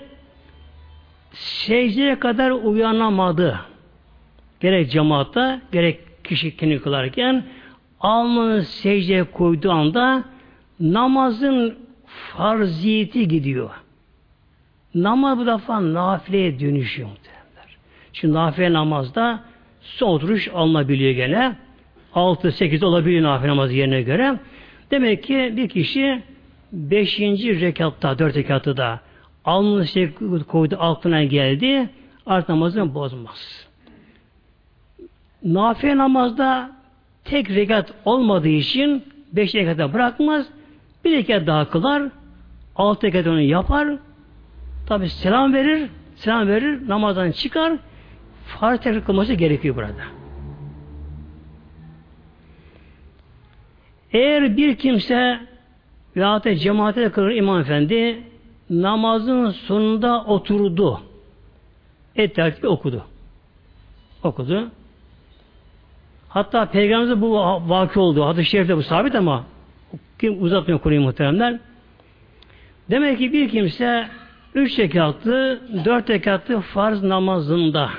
secdeye kadar uyanamadı gerek cemaatta gerek kişi kendi kılarken alnını secdeye koyduğu anda namazın farziyeti gidiyor. Namaz bu defa nafileye dönüşüyor muhtemelenler. Çünkü nafile namazda son oturuş alınabiliyor gene. 6-8 olabiliyor nafile namazı yerine göre. Demek ki bir kişi 5. rekatta, 4 rekatı da alnını şey koydu, altına geldi, art namazını bozmaz. Nafile namazda tek rekat olmadığı için beş rekata bırakmaz, bir rekat daha kılar, altı rekat onu yapar, tabi selam verir, selam verir, namazdan çıkar, farz tekrar kılması gerekiyor burada. Eğer bir kimse veyahut da cemaate kılır imam efendi namazın sonunda oturdu. Et okudu. Okudu. Hatta Peygamberimize bu vaki oldu. Hadis-i şerifte bu sabit ama kim uzatmıyor konuyu muhteremler. Demek ki bir kimse üç rekatlı, dört rekatlı farz namazında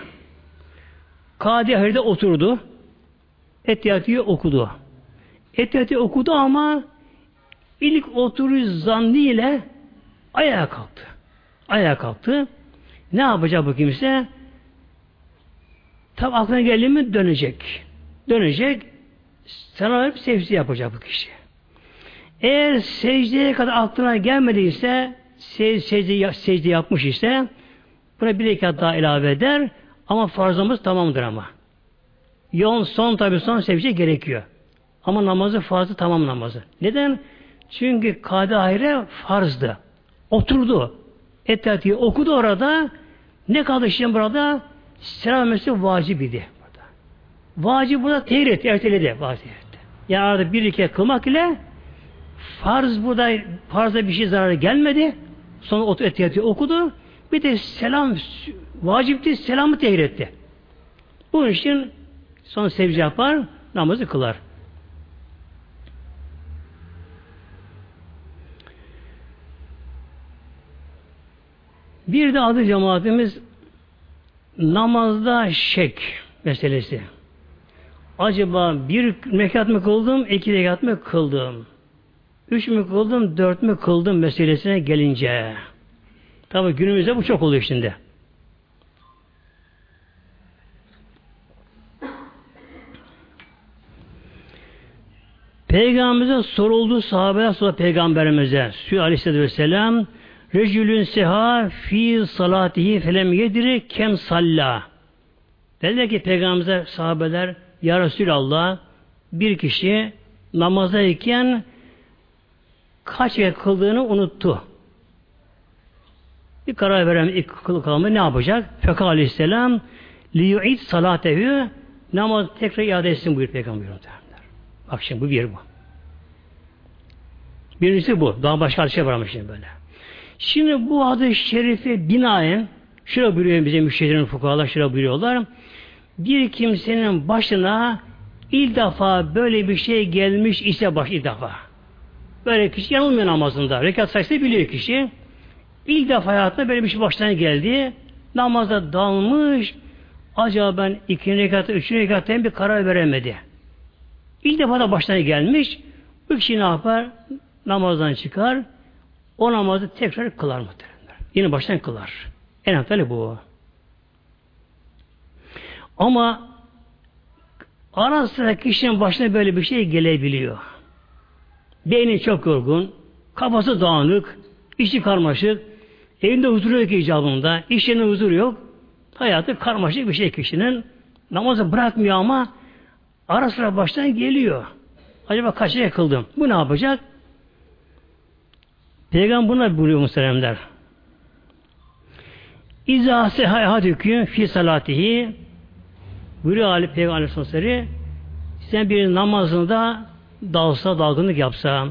Kadi Ahir'de oturdu. Etiyatıyı okudu. Etiyatıyı okudu ama ilk oturuş zannı ile ayağa kalktı. Ayağa kalktı. Ne yapacak bu kimse? Tam aklına geldi mi dönecek. Dönecek. Sana hep secde yapacak bu kişi. Eğer secdeye kadar aklına gelmediyse secde, secde yapmış ise buna bir rekat daha ilave eder ama farzımız tamamdır ama. Yon son tabi son secde gerekiyor. Ama namazı fazla tamam namazı. Neden? Çünkü kade ahire farzdı. Oturdu. Ettati'yi okudu orada. Ne kaldı şimdi burada? Selam vermesi vacip idi. Burada. Vacip burada tehir etti, erteledi. Vacip etti. Yani arada bir iki kılmak ile farz burada farzda bir şey zararı gelmedi. Sonra otu ettiyatı okudu. Bir de selam vacipti, selamı tehir etti. Bunun için son sevci yapar, namazı kılar. Bir de adı cemaatimiz namazda şek meselesi. Acaba bir rekat mı kıldım, iki rekat mı kıldım? Üç mü kıldım, dört mü kıldım meselesine gelince. Tabi günümüzde bu çok oluyor şimdi. Peygamberimize soruldu sahabeler sonra peygamberimize Sü aleyhisselatü vesselam Recülün seha fi salatihi felem yediri kem salla. Dediler ki peygamberimize sahabeler Ya Resulallah bir kişi namazdayken kaç kere kıldığını unuttu. Bir karar veren ilk kıl kalımı ne yapacak? Fekal aleyhisselam liyu'id salatehu namaz tekrar iade etsin buyur peygamber. Bak şimdi bu bir bu. Birincisi bu. Daha başka bir şey var ama şimdi böyle. Şimdi bu adı şerife binaen şöyle buyuruyor bize müşterilerin fukahalar şöyle buyuruyorlar. Bir kimsenin başına ilk defa böyle bir şey gelmiş ise baş ilk defa. Böyle kişi yanılmıyor namazında. Rekat sayısı biliyor kişi. İlk defa hayatında böyle bir şey başına geldi. Namazda dalmış. Acaba ben ikinci rekatta, üçüncü rekatta bir karar veremedi. İlk defa da başına gelmiş. Bu kişi ne yapar? Namazdan çıkar. O namazı tekrar kılar muhtemelen. Yine baştan kılar. En önemli bu. Ama ara sıra kişinin başına böyle bir şey gelebiliyor. Beyni çok yorgun, kafası dağınık, içi karmaşık, evinde huzur yok icabında, iş yerinde huzur yok. Hayatı karmaşık bir şey kişinin. Namazı bırakmıyor ama ara sıra baştan geliyor. Acaba kaç kere kıldım? Bu ne yapacak? Peygamber buna buyuruyor muhteremler. İzâ sehâdükü fi salatihi. Buyuruyor Ali Peygamber Aleyhisselatü sen bir namazında dalsa dalgınlık yapsa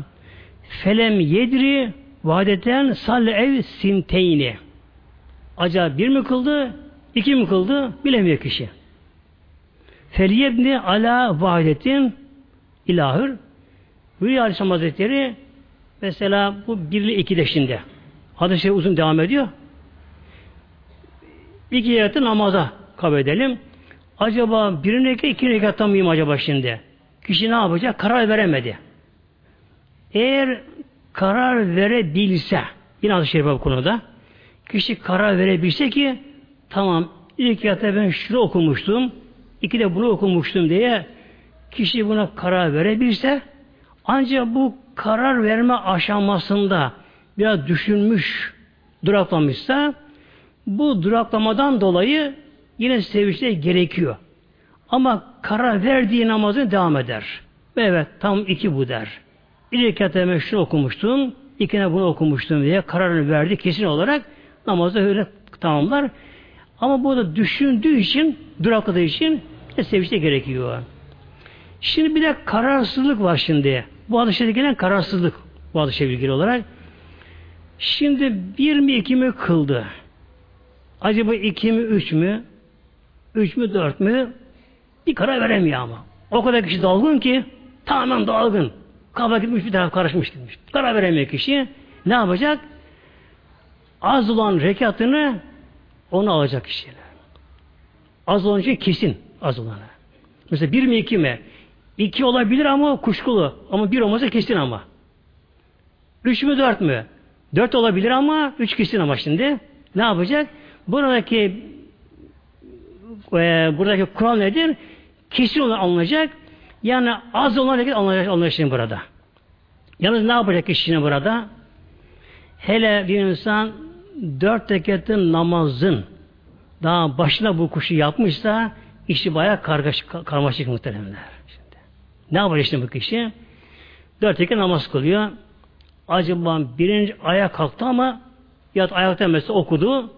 felem yedri vadeten salle ev sinteyni acaba bir mi kıldı iki mi kıldı bilemiyor kişi. Feliyebni ala vahidetin ilahır. Buyuruyor Aleyhisselam Hazretleri Mesela bu birli ikide şimdi. Hadis-i şey uzun devam ediyor. İki rekatı namaza kabul edelim. Acaba bir rekat, iki rekatta mıyım acaba şimdi? Kişi ne yapacak? Karar veremedi. Eğer karar verebilse, yine hadis-i bu konuda, kişi karar verebilse ki, tamam, ilk rekatta ben şunu okumuştum, iki de bunu okumuştum diye, kişi buna karar verebilse, ancak bu karar verme aşamasında biraz düşünmüş, duraklamışsa bu duraklamadan dolayı yine sevinçte gerekiyor. Ama karar verdiği namazın devam eder. Evet tam iki bu der. Bir rekateme şunu okumuştum, ikine bunu okumuştum diye kararını verdi kesin olarak namazı öyle tamamlar. Ama bu da düşündüğü için, durakladığı için sevinçte gerekiyor. Şimdi bir de kararsızlık var şimdi. Bu adı şeyde gelen kararsızlık bu adı şey ilgili olarak. Şimdi bir mi iki mi kıldı? Acaba iki mi üç mü? Üç mü dört mü? Bir karar veremiyor ama. O kadar kişi dalgın ki tamamen dalgın. Kafa gitmiş bir taraf karışmış gitmiş. Karar veremiyor kişi. Ne yapacak? Az olan rekatını onu alacak kişiler. Az olan şey kesin az olanı. Mesela bir mi iki mi? İki olabilir ama kuşkulu. Ama bir olmasa kesin ama. Üç mü dört mü? Dört olabilir ama üç kesin ama şimdi. Ne yapacak? buradaki e, buradaki kural nedir? Kesin olan alınacak. Yani az olan hareket alınacak, alınacak burada. Yalnız ne yapacak kişinin burada? Hele bir insan dört reketin namazın daha başına bu kuşu yapmışsa işi bayağı kargaşık, karmaşık muhteremler. Şimdi. Ne yapacak işte bu kişi? Dört rekat namaz kılıyor. Acaba birinci ayağa kalktı ama ya ayakta mesela okudu.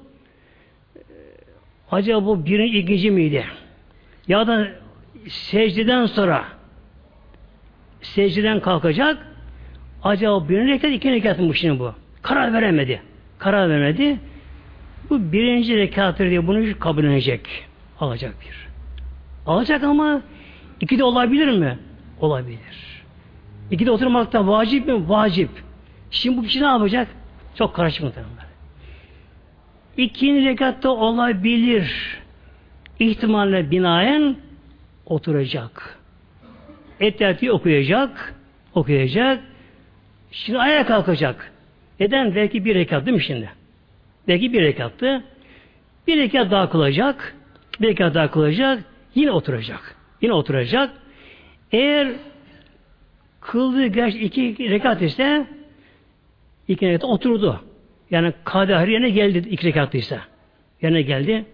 Acaba bu birinci ikinci miydi? Ya da secdeden sonra secdeden kalkacak acaba birinci rekat ikinci rekat mı şimdi bu? Karar veremedi. Karar veremedi. Bu birinci rekattır diye bunu kabul edecek. Alacak bir. Alacak ama iki de olabilir mi? Olabilir. İki de oturmak da vacip mi? Vacip. Şimdi bu kişi ne yapacak? Çok karışık muhtemelen. İkinci rekatta olabilir. İhtimalle binaen oturacak. Etrafı okuyacak. Okuyacak. Şimdi ayağa kalkacak. Neden? Belki bir rekat değil mi şimdi? Belki bir rekattı. Bir rekat daha kılacak. Bir rekat daha kılacak. Yine oturacak. Yine oturacak. Eğer kıldığı gerçi iki rekat ise iki rekat oturdu. Yani kadehri yerine geldi iki rekatlıysa. Yerine geldi.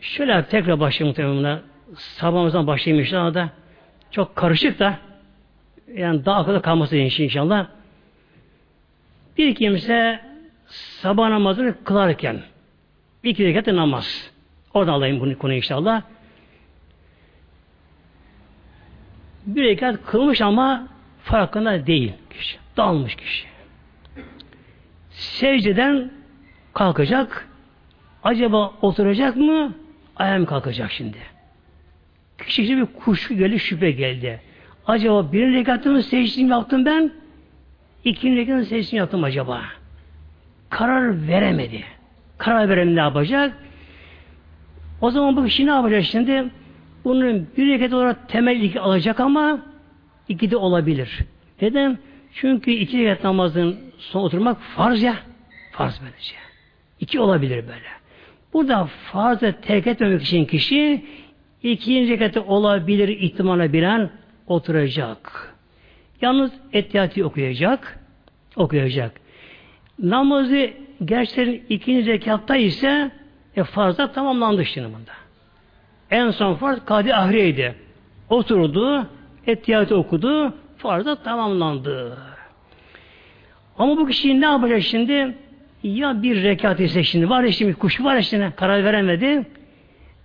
Şöyle tekrar başlayalım muhtemelen. Sabahımızdan başlayayım inşallah da. Çok karışık da yani daha akılda kalması inşallah. Bir kimse sabah namazını kılarken iki rekat namaz. Oradan alayım bunu konu inşallah. Bir rekat kılmış ama farkında değil kişi. Dalmış kişi. Secdeden kalkacak. Acaba oturacak mı? Ayağa mı kalkacak şimdi? Kişi bir kuşku geldi, şüphe geldi. Acaba birinci rekatımı secdesini yaptım ben? İkinci rekatın secdesini yaptım acaba? Karar veremedi. Karar veremedi ne yapacak? O zaman bu kişi ne yapacak şimdi? Bunun bir rekat olarak temel iki alacak ama iki de olabilir. Neden? Çünkü iki rekat namazın son oturmak farz ya. Farz böylece. İki olabilir böyle. Burada farzı terk etmemek için kişi ikinci rekatı olabilir ihtimale bilen oturacak. Yalnız etiyatı okuyacak. Okuyacak. Namazı gerçekten ikinci rekatta ise e, farzda tamamlandı şimdi bunda. En son farz kadi ahriyeydi. Oturdu, etiyatı okudu, farzda tamamlandı. Ama bu kişi ne yapacak şimdi? Ya bir rekat ise şimdi var ya şimdi kuş var ya şimdi karar veremedi.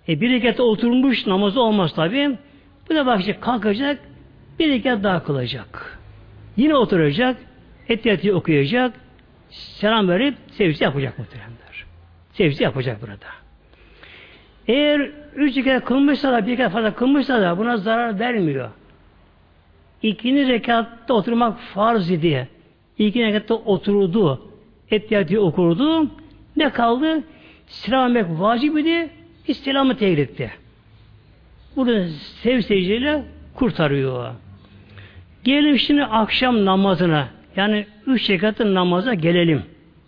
E bir rekata oturmuş namazı olmaz tabi. Bu da bakacak kalkacak bir rekat daha kılacak. Yine oturacak etiyatı okuyacak selam verip sevgisi yapacak muhteremler. Sevgisi yapacak burada. Eğer üç kere kılmışsa da bir kere fazla kılmışsa da buna zarar vermiyor. İkinci rekatta oturmak farz idi. İkinci rekatta oturdu. Etiyatı okurdu. Ne kaldı? Selam vermek vacip idi. Bir selamı tehir etti. Bunu sev kurtarıyor. Gelelim şimdi akşam namazına. Yani üç rekatın namaza gelelim.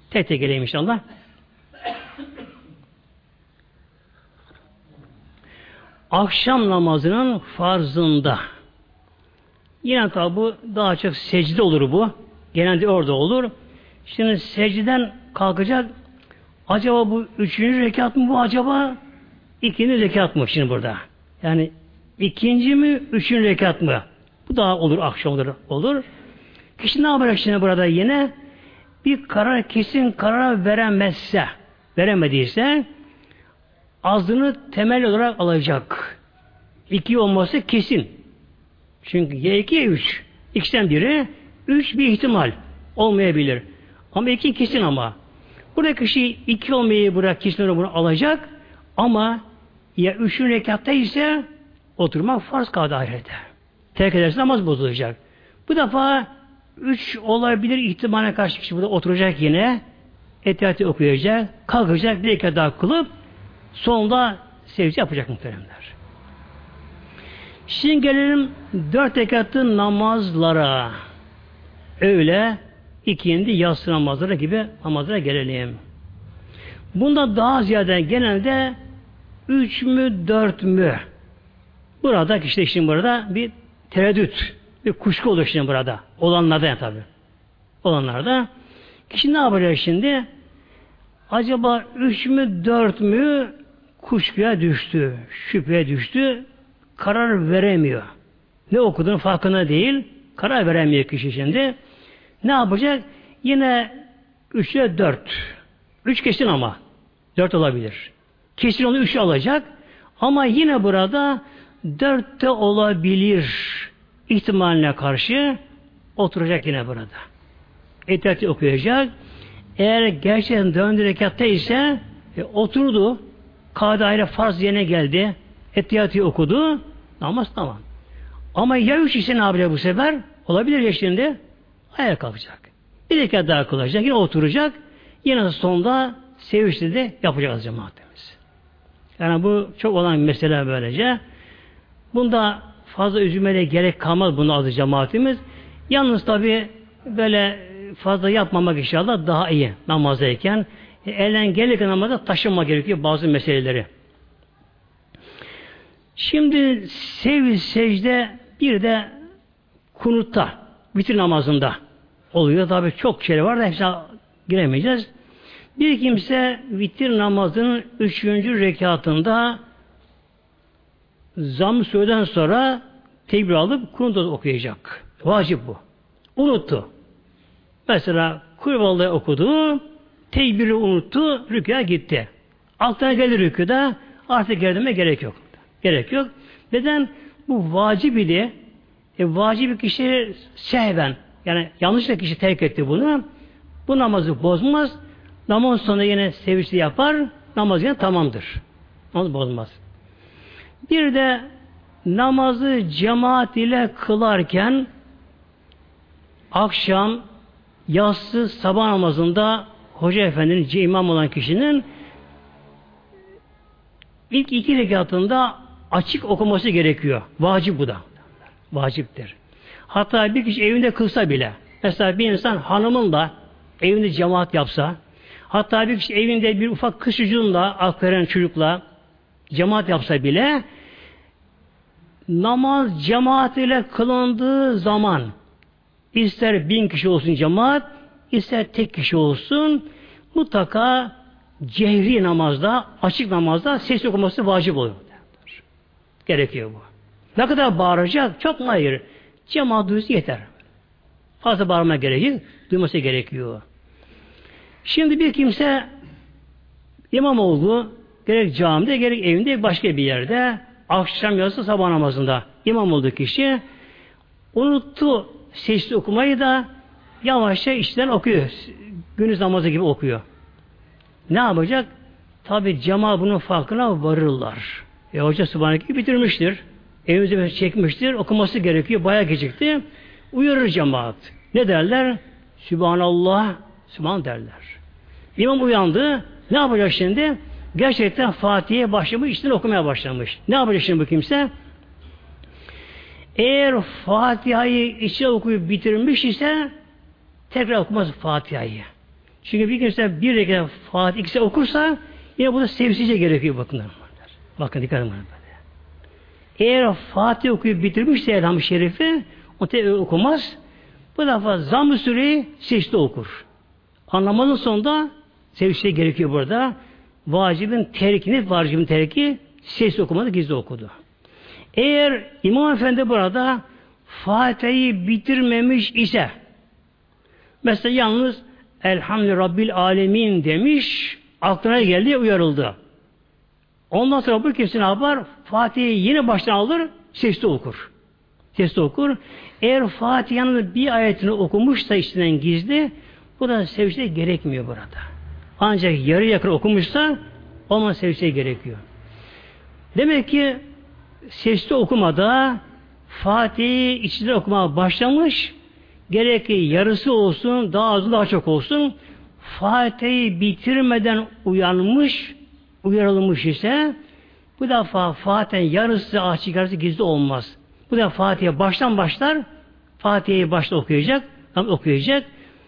Tek tek gelelim inşallah. Akşam namazının farzında yine tabi bu daha çok secde olur bu. Genelde orada olur. Şimdi secdeden kalkacak acaba bu üçüncü rekat mı bu acaba ikinci rekat mı şimdi burada? Yani ikinci mi üçüncü rekat mı? Bu daha olur akşam olur. olur. Kişi ne yapacak şimdi burada yine? Bir karar kesin karar veremezse, veremediyse azını temel olarak alacak. İki olması kesin. Çünkü ya iki ya üç. İkisinden biri üç bir ihtimal olmayabilir. Ama iki kesin ama. Burada kişi iki olmayı bırak kesin bunu alacak ama ya üçün rekatta ise oturmak farz kaldı ahirete. Terk ederse namaz bozulacak. Bu defa üç olabilir ihtimaline karşı kişi burada oturacak yine etiyatı okuyacak, kalkacak, bir rekat daha kılıp sonunda sevci yapacak muhteremler. Şimdi gelelim dört rekatlı namazlara. Öyle ikindi yatsı namazları gibi namazlara gelelim. Bunda daha ziyade genelde üç mü dört mü burada işte şimdi burada bir tereddüt bir kuşku olur şimdi burada. Olanlarda yani tabi. Olanlarda. Kişi ne yapacak şimdi? Acaba üç mü dört mü kuşkuya düştü, şüpheye düştü, karar veremiyor. Ne okuduğunu farkında değil, karar veremiyor kişi şimdi. Ne yapacak? Yine üçe dört. Üç kesin ama. Dört olabilir. Kesin onu üç alacak. Ama yine burada dörtte olabilir ihtimaline karşı oturacak yine burada. Ehtiyatı okuyacak. Eğer gerçekten döndü rekatta ise e, oturdu. Kadı farz yerine geldi. Ehtiyatı okudu. Namaz tamam. Ama ya üç ise ne bu sefer? Olabilir ya şimdi. Ayağa kalkacak. Bir rekat daha kılacak. Yine oturacak. Yine sonunda sevinçli de yapacağız cemaatimiz. Yani bu çok olan bir mesele böylece. Bunda fazla üzülmeye gerek kalmaz bunu adı cemaatimiz. Yalnız tabi böyle fazla yapmamak inşallah daha iyi namazdayken. E, elden gelirken namazda taşınma gerekiyor bazı meseleleri. Şimdi sev secde bir de kunutta, bitir namazında oluyor. Tabi çok şey var da hepsine giremeyeceğiz. Bir kimse vitir namazının üçüncü rekatında zam söyleden sonra tekbir alıp kunut okuyacak. Vacip bu. Unuttu. Mesela Kulvallı'yı okudu, tekbiri unuttu, rüküya gitti. Altına gelir rüküda, artık gerdime gerek yok. Gerek yok. Neden? Bu vacip idi. E, vacip kişi sehven, yani yanlışla kişi terk etti bunu. Bu namazı bozmaz. Namaz sonra yine sevinçli yapar. Namaz yine tamamdır. Namaz bozmaz. Bir de namazı cemaat ile kılarken akşam yatsı sabah namazında Hoca Efendi'nin imam olan kişinin ilk iki rekatında açık okuması gerekiyor. Vacip bu da. Vaciptir. Hatta bir kişi evinde kılsa bile mesela bir insan hanımınla evinde cemaat yapsa hatta bir kişi evinde bir ufak kız çocuğunla akveren çocukla cemaat yapsa bile namaz cemaat ile kılındığı zaman ister bin kişi olsun cemaat ister tek kişi olsun mutlaka cehri namazda, açık namazda ses okuması vacip oluyor. Gerekiyor bu. Ne kadar bağıracak? Çok mu hayır? Cemaat duyusu yeter. Fazla bağırma gerekiyor. Duyması gerekiyor. Şimdi bir kimse imam oldu. Gerek camide, gerek evinde, başka bir yerde akşam yatsı sabah namazında imam oldu kişi unuttu sesli okumayı da yavaşça işten okuyor. Günüz namazı gibi okuyor. Ne yapacak? Tabi cemaat bunun farkına varırlar. E hoca Subhaneke bitirmiştir. Evimize çekmiştir. Okuması gerekiyor. Bayağı gecikti. Uyarır cemaat. Ne derler? Sübhanallah, Sübhan derler. İmam uyandı. Ne yapacak şimdi? Gerçekten Fatih'e başlamış, içten okumaya başlamış. Ne yapacak şimdi bu kimse? Eğer Fatiha'yı içe okuyup bitirmiş ise tekrar okumaz Fatiha'yı. Çünkü bir kimse bir rekat Fatih ikisi okursa yine bu da sevsice gerekiyor bakın. Bakın dikkat edin. Eğer Fatih okuyup bitirmişse Elham-ı Şerif'i o tekrar okumaz. Bu defa zam-ı süreyi seçti okur. Anlamanın sonunda sevsice gerekiyor burada. Vacibin terkini, vacibin terki ses okumadı, gizli okudu. Eğer İmam Efendi burada Fatiha'yı bitirmemiş ise mesela yalnız Elhamdülillah Rabbil Alemin demiş aklına geldi uyarıldı. Ondan sonra bu kimse ne yapar? Fatiha'yı yine baştan alır sesli okur. Sesli okur. Eğer Fatiha'nın bir ayetini okumuşsa içinden gizli bu da sevişte gerekmiyor burada. Ancak yarı yakın okumuşsa o zaman sevişte gerekiyor. Demek ki sesli okumada Fatih'i içinde okumaya başlamış. Gerek yarısı olsun, daha az daha çok olsun. Fatih'i bitirmeden uyanmış, uyarılmış ise bu defa Fatih'in yarısı açık yarısı gizli olmaz. Bu defa Fatih'e baştan başlar, Fatih'i başta okuyacak, tam okuyacak.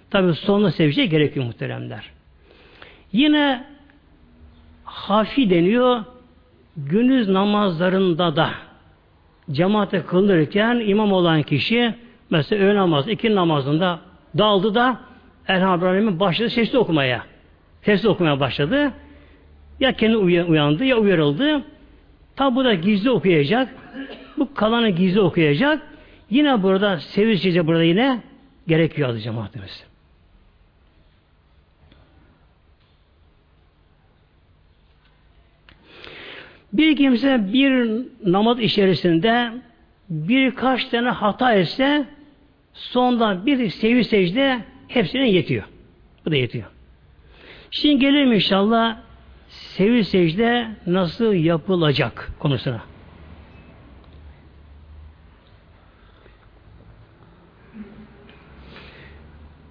Tabi sonunda sevecek gerekiyor muhteremler. Yine hafi deniyor. Gündüz namazlarında da cemaate kılınırken imam olan kişi mesela öğle namazı, iki namazında daldı da Elhamdülillah'ın başladı sesli okumaya. Sesli okumaya başladı. Ya kendi uyandı ya uyarıldı. Tabi bu da gizli okuyacak. Bu kalanı gizli okuyacak. Yine burada sevinçlice burada yine gerekiyor adı cemaatimiz. Bir kimse bir namaz içerisinde birkaç tane hata etse sondan bir sevi secde hepsine yetiyor. Bu da yetiyor. Şimdi gelelim inşallah sevi secde nasıl yapılacak konusuna.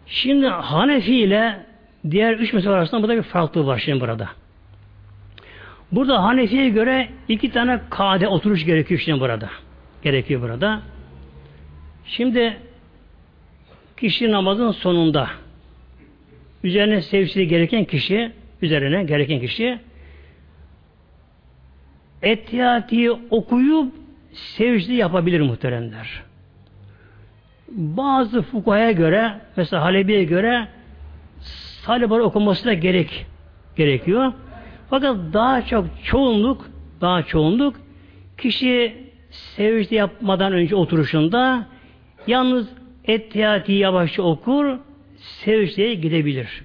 Şimdi Hanefi ile diğer üç mezhep arasında burada bir farklılık var şimdi burada. Burada Hanefi'ye göre iki tane kade oturuş gerekiyor şimdi burada. Gerekiyor burada. Şimdi kişi namazın sonunda üzerine sevgisi gereken kişi üzerine gereken kişi Etiyati'yi okuyup sevgisi yapabilir muhteremler. Bazı fukahaya göre mesela Halebi'ye göre Salih okuması da gerek gerekiyor. Fakat daha çok çoğunluk daha çoğunluk kişi secde yapmadan önce oturuşunda yalnız Ettiyati yavaşça okur, secdeye gidebilir.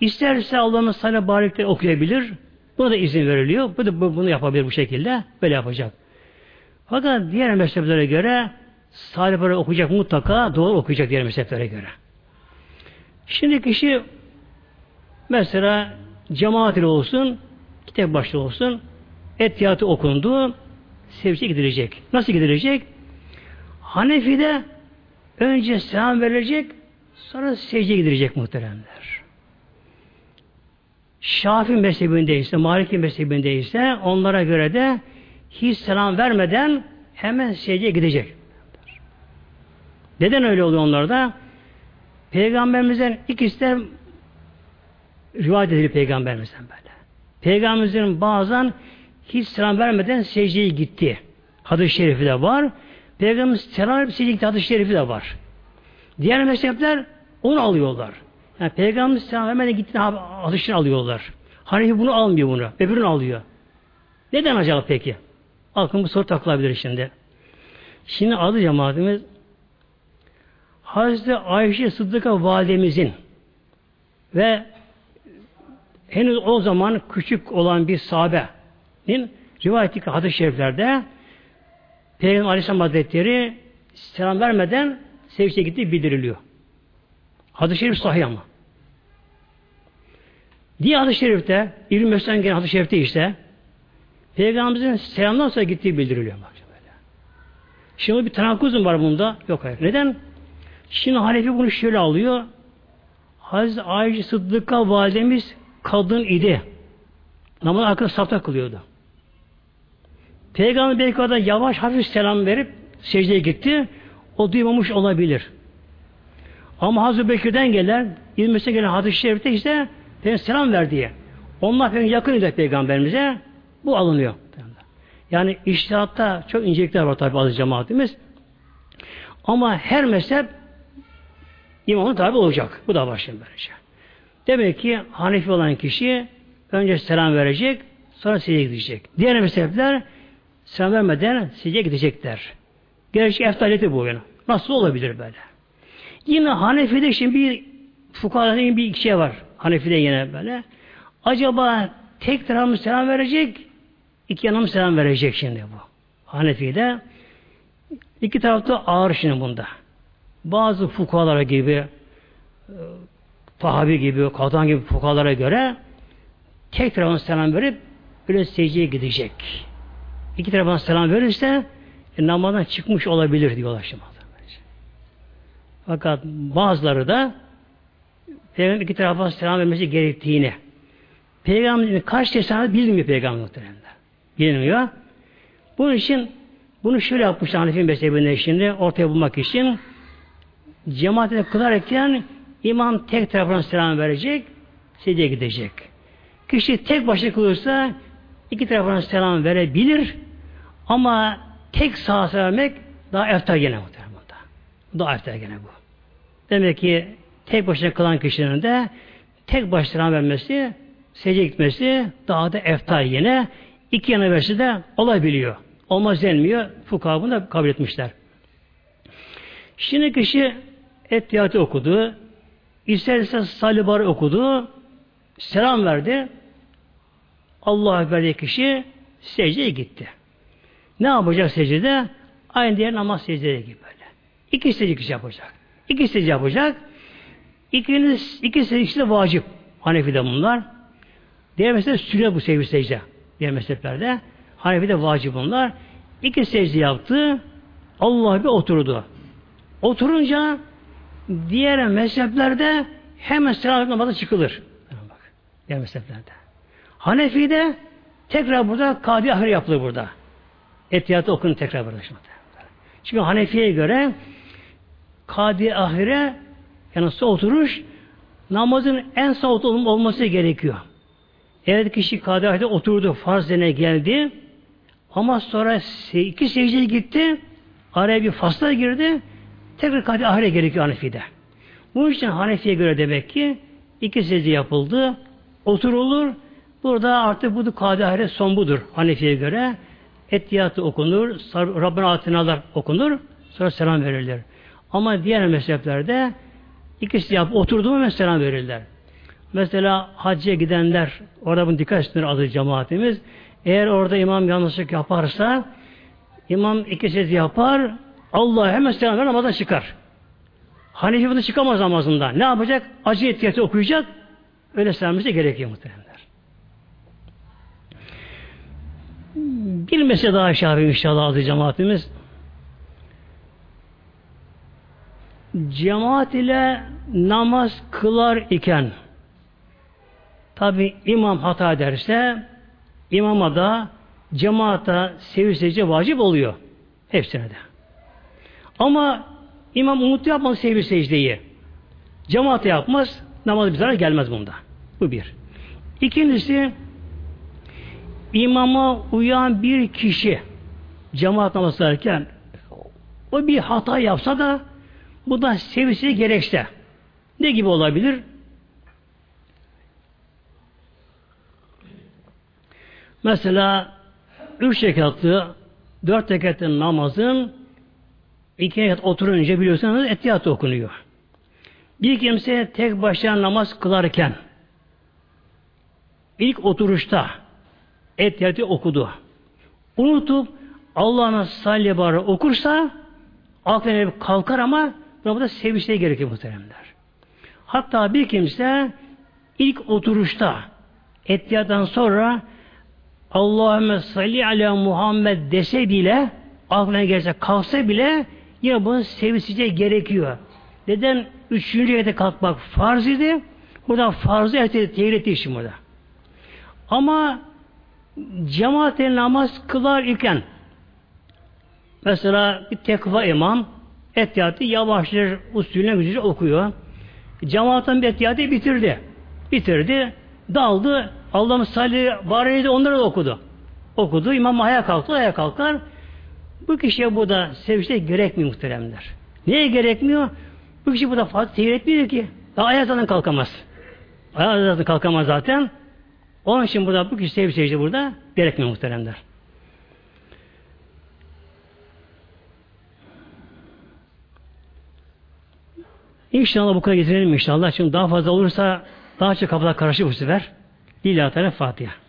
İsterse Allah'ın sana barikleri okuyabilir. Buna da izin veriliyor. Bu da bunu yapabilir bu şekilde. Böyle yapacak. Fakat diğer mezheplere göre salih okuyacak mutlaka doğru okuyacak diğer mezheplere göre. Şimdi kişi mesela cemaat ile olsun, kitap başta olsun, etiyatı okundu, sevci gidilecek. Nasıl gidilecek? Hanefi'de önce selam verilecek, sonra secdeye gidilecek muhteremler. Şafi mezhebinde ise, Maliki mezhebinde onlara göre de hiç selam vermeden hemen secdeye gidecek. Neden öyle oluyor onlarda? Peygamberimizden ikisi de rivayet ediliyor Peygamberimizden böyle. Peygamberimizin bazen hiç selam vermeden secdeye gitti. Hadis-i şerifi de var. Peygamberimiz selam verip gitti hadis-i şerifi de var. Diğer mezhepler onu alıyorlar. Yani Peygamberimiz selam vermeden gitti hadis alıyorlar. Hanefi bunu almıyor bunu. Öbürünü alıyor. Neden acaba peki? Akın bu soru takılabilir şimdi. Şimdi adı cemaatimiz Hazreti Ayşe Sıddık'a validemizin ve henüz o zaman küçük olan bir sahabenin rivayetli hadis-i şeriflerde Peygamber Aleyhisselam Hazretleri selam vermeden sevişe gitti bildiriliyor. Hadis-i şerif sahih ama. Diye hadis-i şerifte, İbn-i Mesud'dan gelen hadis-i şerifte işte Peygamberimizin selamdan sonra gittiği bildiriliyor. Bak böyle. Şimdi bir tenakkuzum var bunda. Yok hayır. Neden? Şimdi Hanefi bunu şöyle alıyor. Hazreti Ayşe Sıddık'a validemiz kadın idi. Namaz arkada safta kılıyordu. Peygamber belki o da yavaş hafif selam verip secdeye gitti. O duymamış olabilir. Ama Hazreti Bekir'den gelen, İlmesine gelen hadis-i şerifte işte Peygamber selam ver diye. Onlar peygamber yakın idi peygamberimize. Bu alınıyor. Yani iştihatta çok incelikler var tabi aziz cemaatimiz. Ama her mezhep imamın tabi olacak. Bu da başlayın böylece. Demek ki Hanefi olan kişi önce selam verecek, sonra secdeye gidecek. Diğer mezhepler selam vermeden secdeye gidecekler. Gerçi eftaliyeti bu yani. Nasıl olabilir böyle? Yine Hanefi'de şimdi bir fukahaların bir şey var. Hanefi'de yine böyle. Acaba tek tarafı selam verecek, iki yanım selam verecek şimdi bu. Hanefi'de iki tarafta ağır şimdi bunda. Bazı fukahalara gibi e, Tahabi gibi, Katan gibi fukahalara göre tek tarafına selam verip böyle secdeye gidecek. İki tarafına selam verirse e, namazdan çıkmış olabilir diyorlar şimdi. Fakat bazıları da Peygamber iki tarafa selam vermesi gerektiğini Peygamberin kaç selam bilmiyor Peygamber muhtemelen. Bilmiyor. Bunun için bunu şöyle yapmış Hanefi mezhebinde şimdi ortaya bulmak için cemaatine kılarken imam tek tarafına selam verecek, secdeye gidecek. Kişi tek başına kılırsa iki tarafına selam verebilir ama tek sağa vermek daha eftar gene bu. Daha eftar gene bu. Demek ki tek başına kılan kişinin de tek başına vermesi, secde gitmesi daha da eftar yine. iki yana versi de olabiliyor. Olmaz denmiyor. Fukaha bunu da kabul etmişler. Şimdi kişi Ettiyatı okudu. İsterse Salibar okudu. Selam verdi. Allah Ekber kişi secdeye gitti. Ne yapacak secdede? Aynı diğer namaz secdeye gibi böyle. İki secde yapacak. İki secde yapacak. İkiniz, iki secde de vacip. Hanefi'de bunlar. Diğer mezhep sünnet bu sevgi secde. Diğer mezheplerde. Hanefi'de vacip bunlar. İki secde yaptı. Allah bir oturdu. Oturunca diğer mezheplerde hemen selam namazı çıkılır. Bak, diğer mezheplerde. Hanefi'de tekrar burada kadi ahir yapılır burada. Etiyatı okun tekrar burada. Çünkü Hanefi'ye göre kadi ahire yani sağ oturuş namazın en sağ olması gerekiyor. Evet kişi kadi ahire oturdu, farz dene geldi ama sonra iki secdeye gitti, araya bir fasla girdi, tekrar kadi ahire gerekiyor Hanefi'de. Bunun için Hanefi'ye göre demek ki iki secde yapıldı, oturulur, burada artık bu kadi ahire son budur Hanefi'ye göre. Ettiyatı okunur, Rabbine atinalar okunur, sonra selam verilir. Ama diğer mezheplerde ikisi yap oturdu mu selam verirler. Mesela hacca gidenler, orada bunu dikkat etsinler adı cemaatimiz. Eğer orada imam yanlışlık yaparsa, imam iki ses yapar, Allah hemen selam verir, namazdan çıkar. Hanefi bunu çıkamaz namazından. Ne yapacak? Acı etkisi okuyacak. Öyle selam gerekiyor muhtemelen. Bir mesele daha aşağı inşallah azı cemaatimiz. Cemaat ile namaz kılar iken tabi imam hata ederse imama da cemaata sevinç vacip oluyor. Hepsine de. Ama imam umutlu yapmaz sevinç secdeyi. Cemaate yapmaz, namaz bir zarar gelmez bunda. Bu bir. İkincisi imama uyan bir kişi cemaat namazı kılarken o bir hata yapsa da bu da sevgisi gerekse ne gibi olabilir? Mesela üç rekatlı dört rekatlı namazın iki rekat oturunca biliyorsanız etiyat okunuyor. Bir kimse tek başına namaz kılarken ilk oturuşta et okudu. Unutup Allah'ın salli barı okursa aklına kalkar ama buna da sevinçle gerekir muhteremler. Hatta bir kimse ilk oturuşta ettiyadan sonra Allahümme salli ala Muhammed dese bile aklına gelse kalksa bile yine bunun sevinçlice gerekiyor. Neden? Üçüncü yerde kalkmak farz idi. Burada farzı erteledi, tehir etti işim burada. Ama cemaatle namaz kılar iken mesela bir tekva imam etiyatı yavaşlar usulüne gücüce okuyor. Cemaatten bir etiyatı bitirdi. Bitirdi. Daldı. Allah'ın salli bari onları da okudu. Okudu. İmam ayağa kalktı. Ayağa kalkar. Bu kişiye bu da sevinçte gerekmiyor muhteremler. Niye gerekmiyor? Bu kişi bu da fazla tehir etmiyor ki. Daha ayağa zaten kalkamaz. Ayağa zaten kalkamaz zaten. Onun için burada bu kişi sevgi secde burada gerekmiyor muhteremler. İnşallah bu kadar getirelim inşallah. Çünkü daha fazla olursa daha çok kapılar karışır bu sefer. Lillahi Teala Fatiha.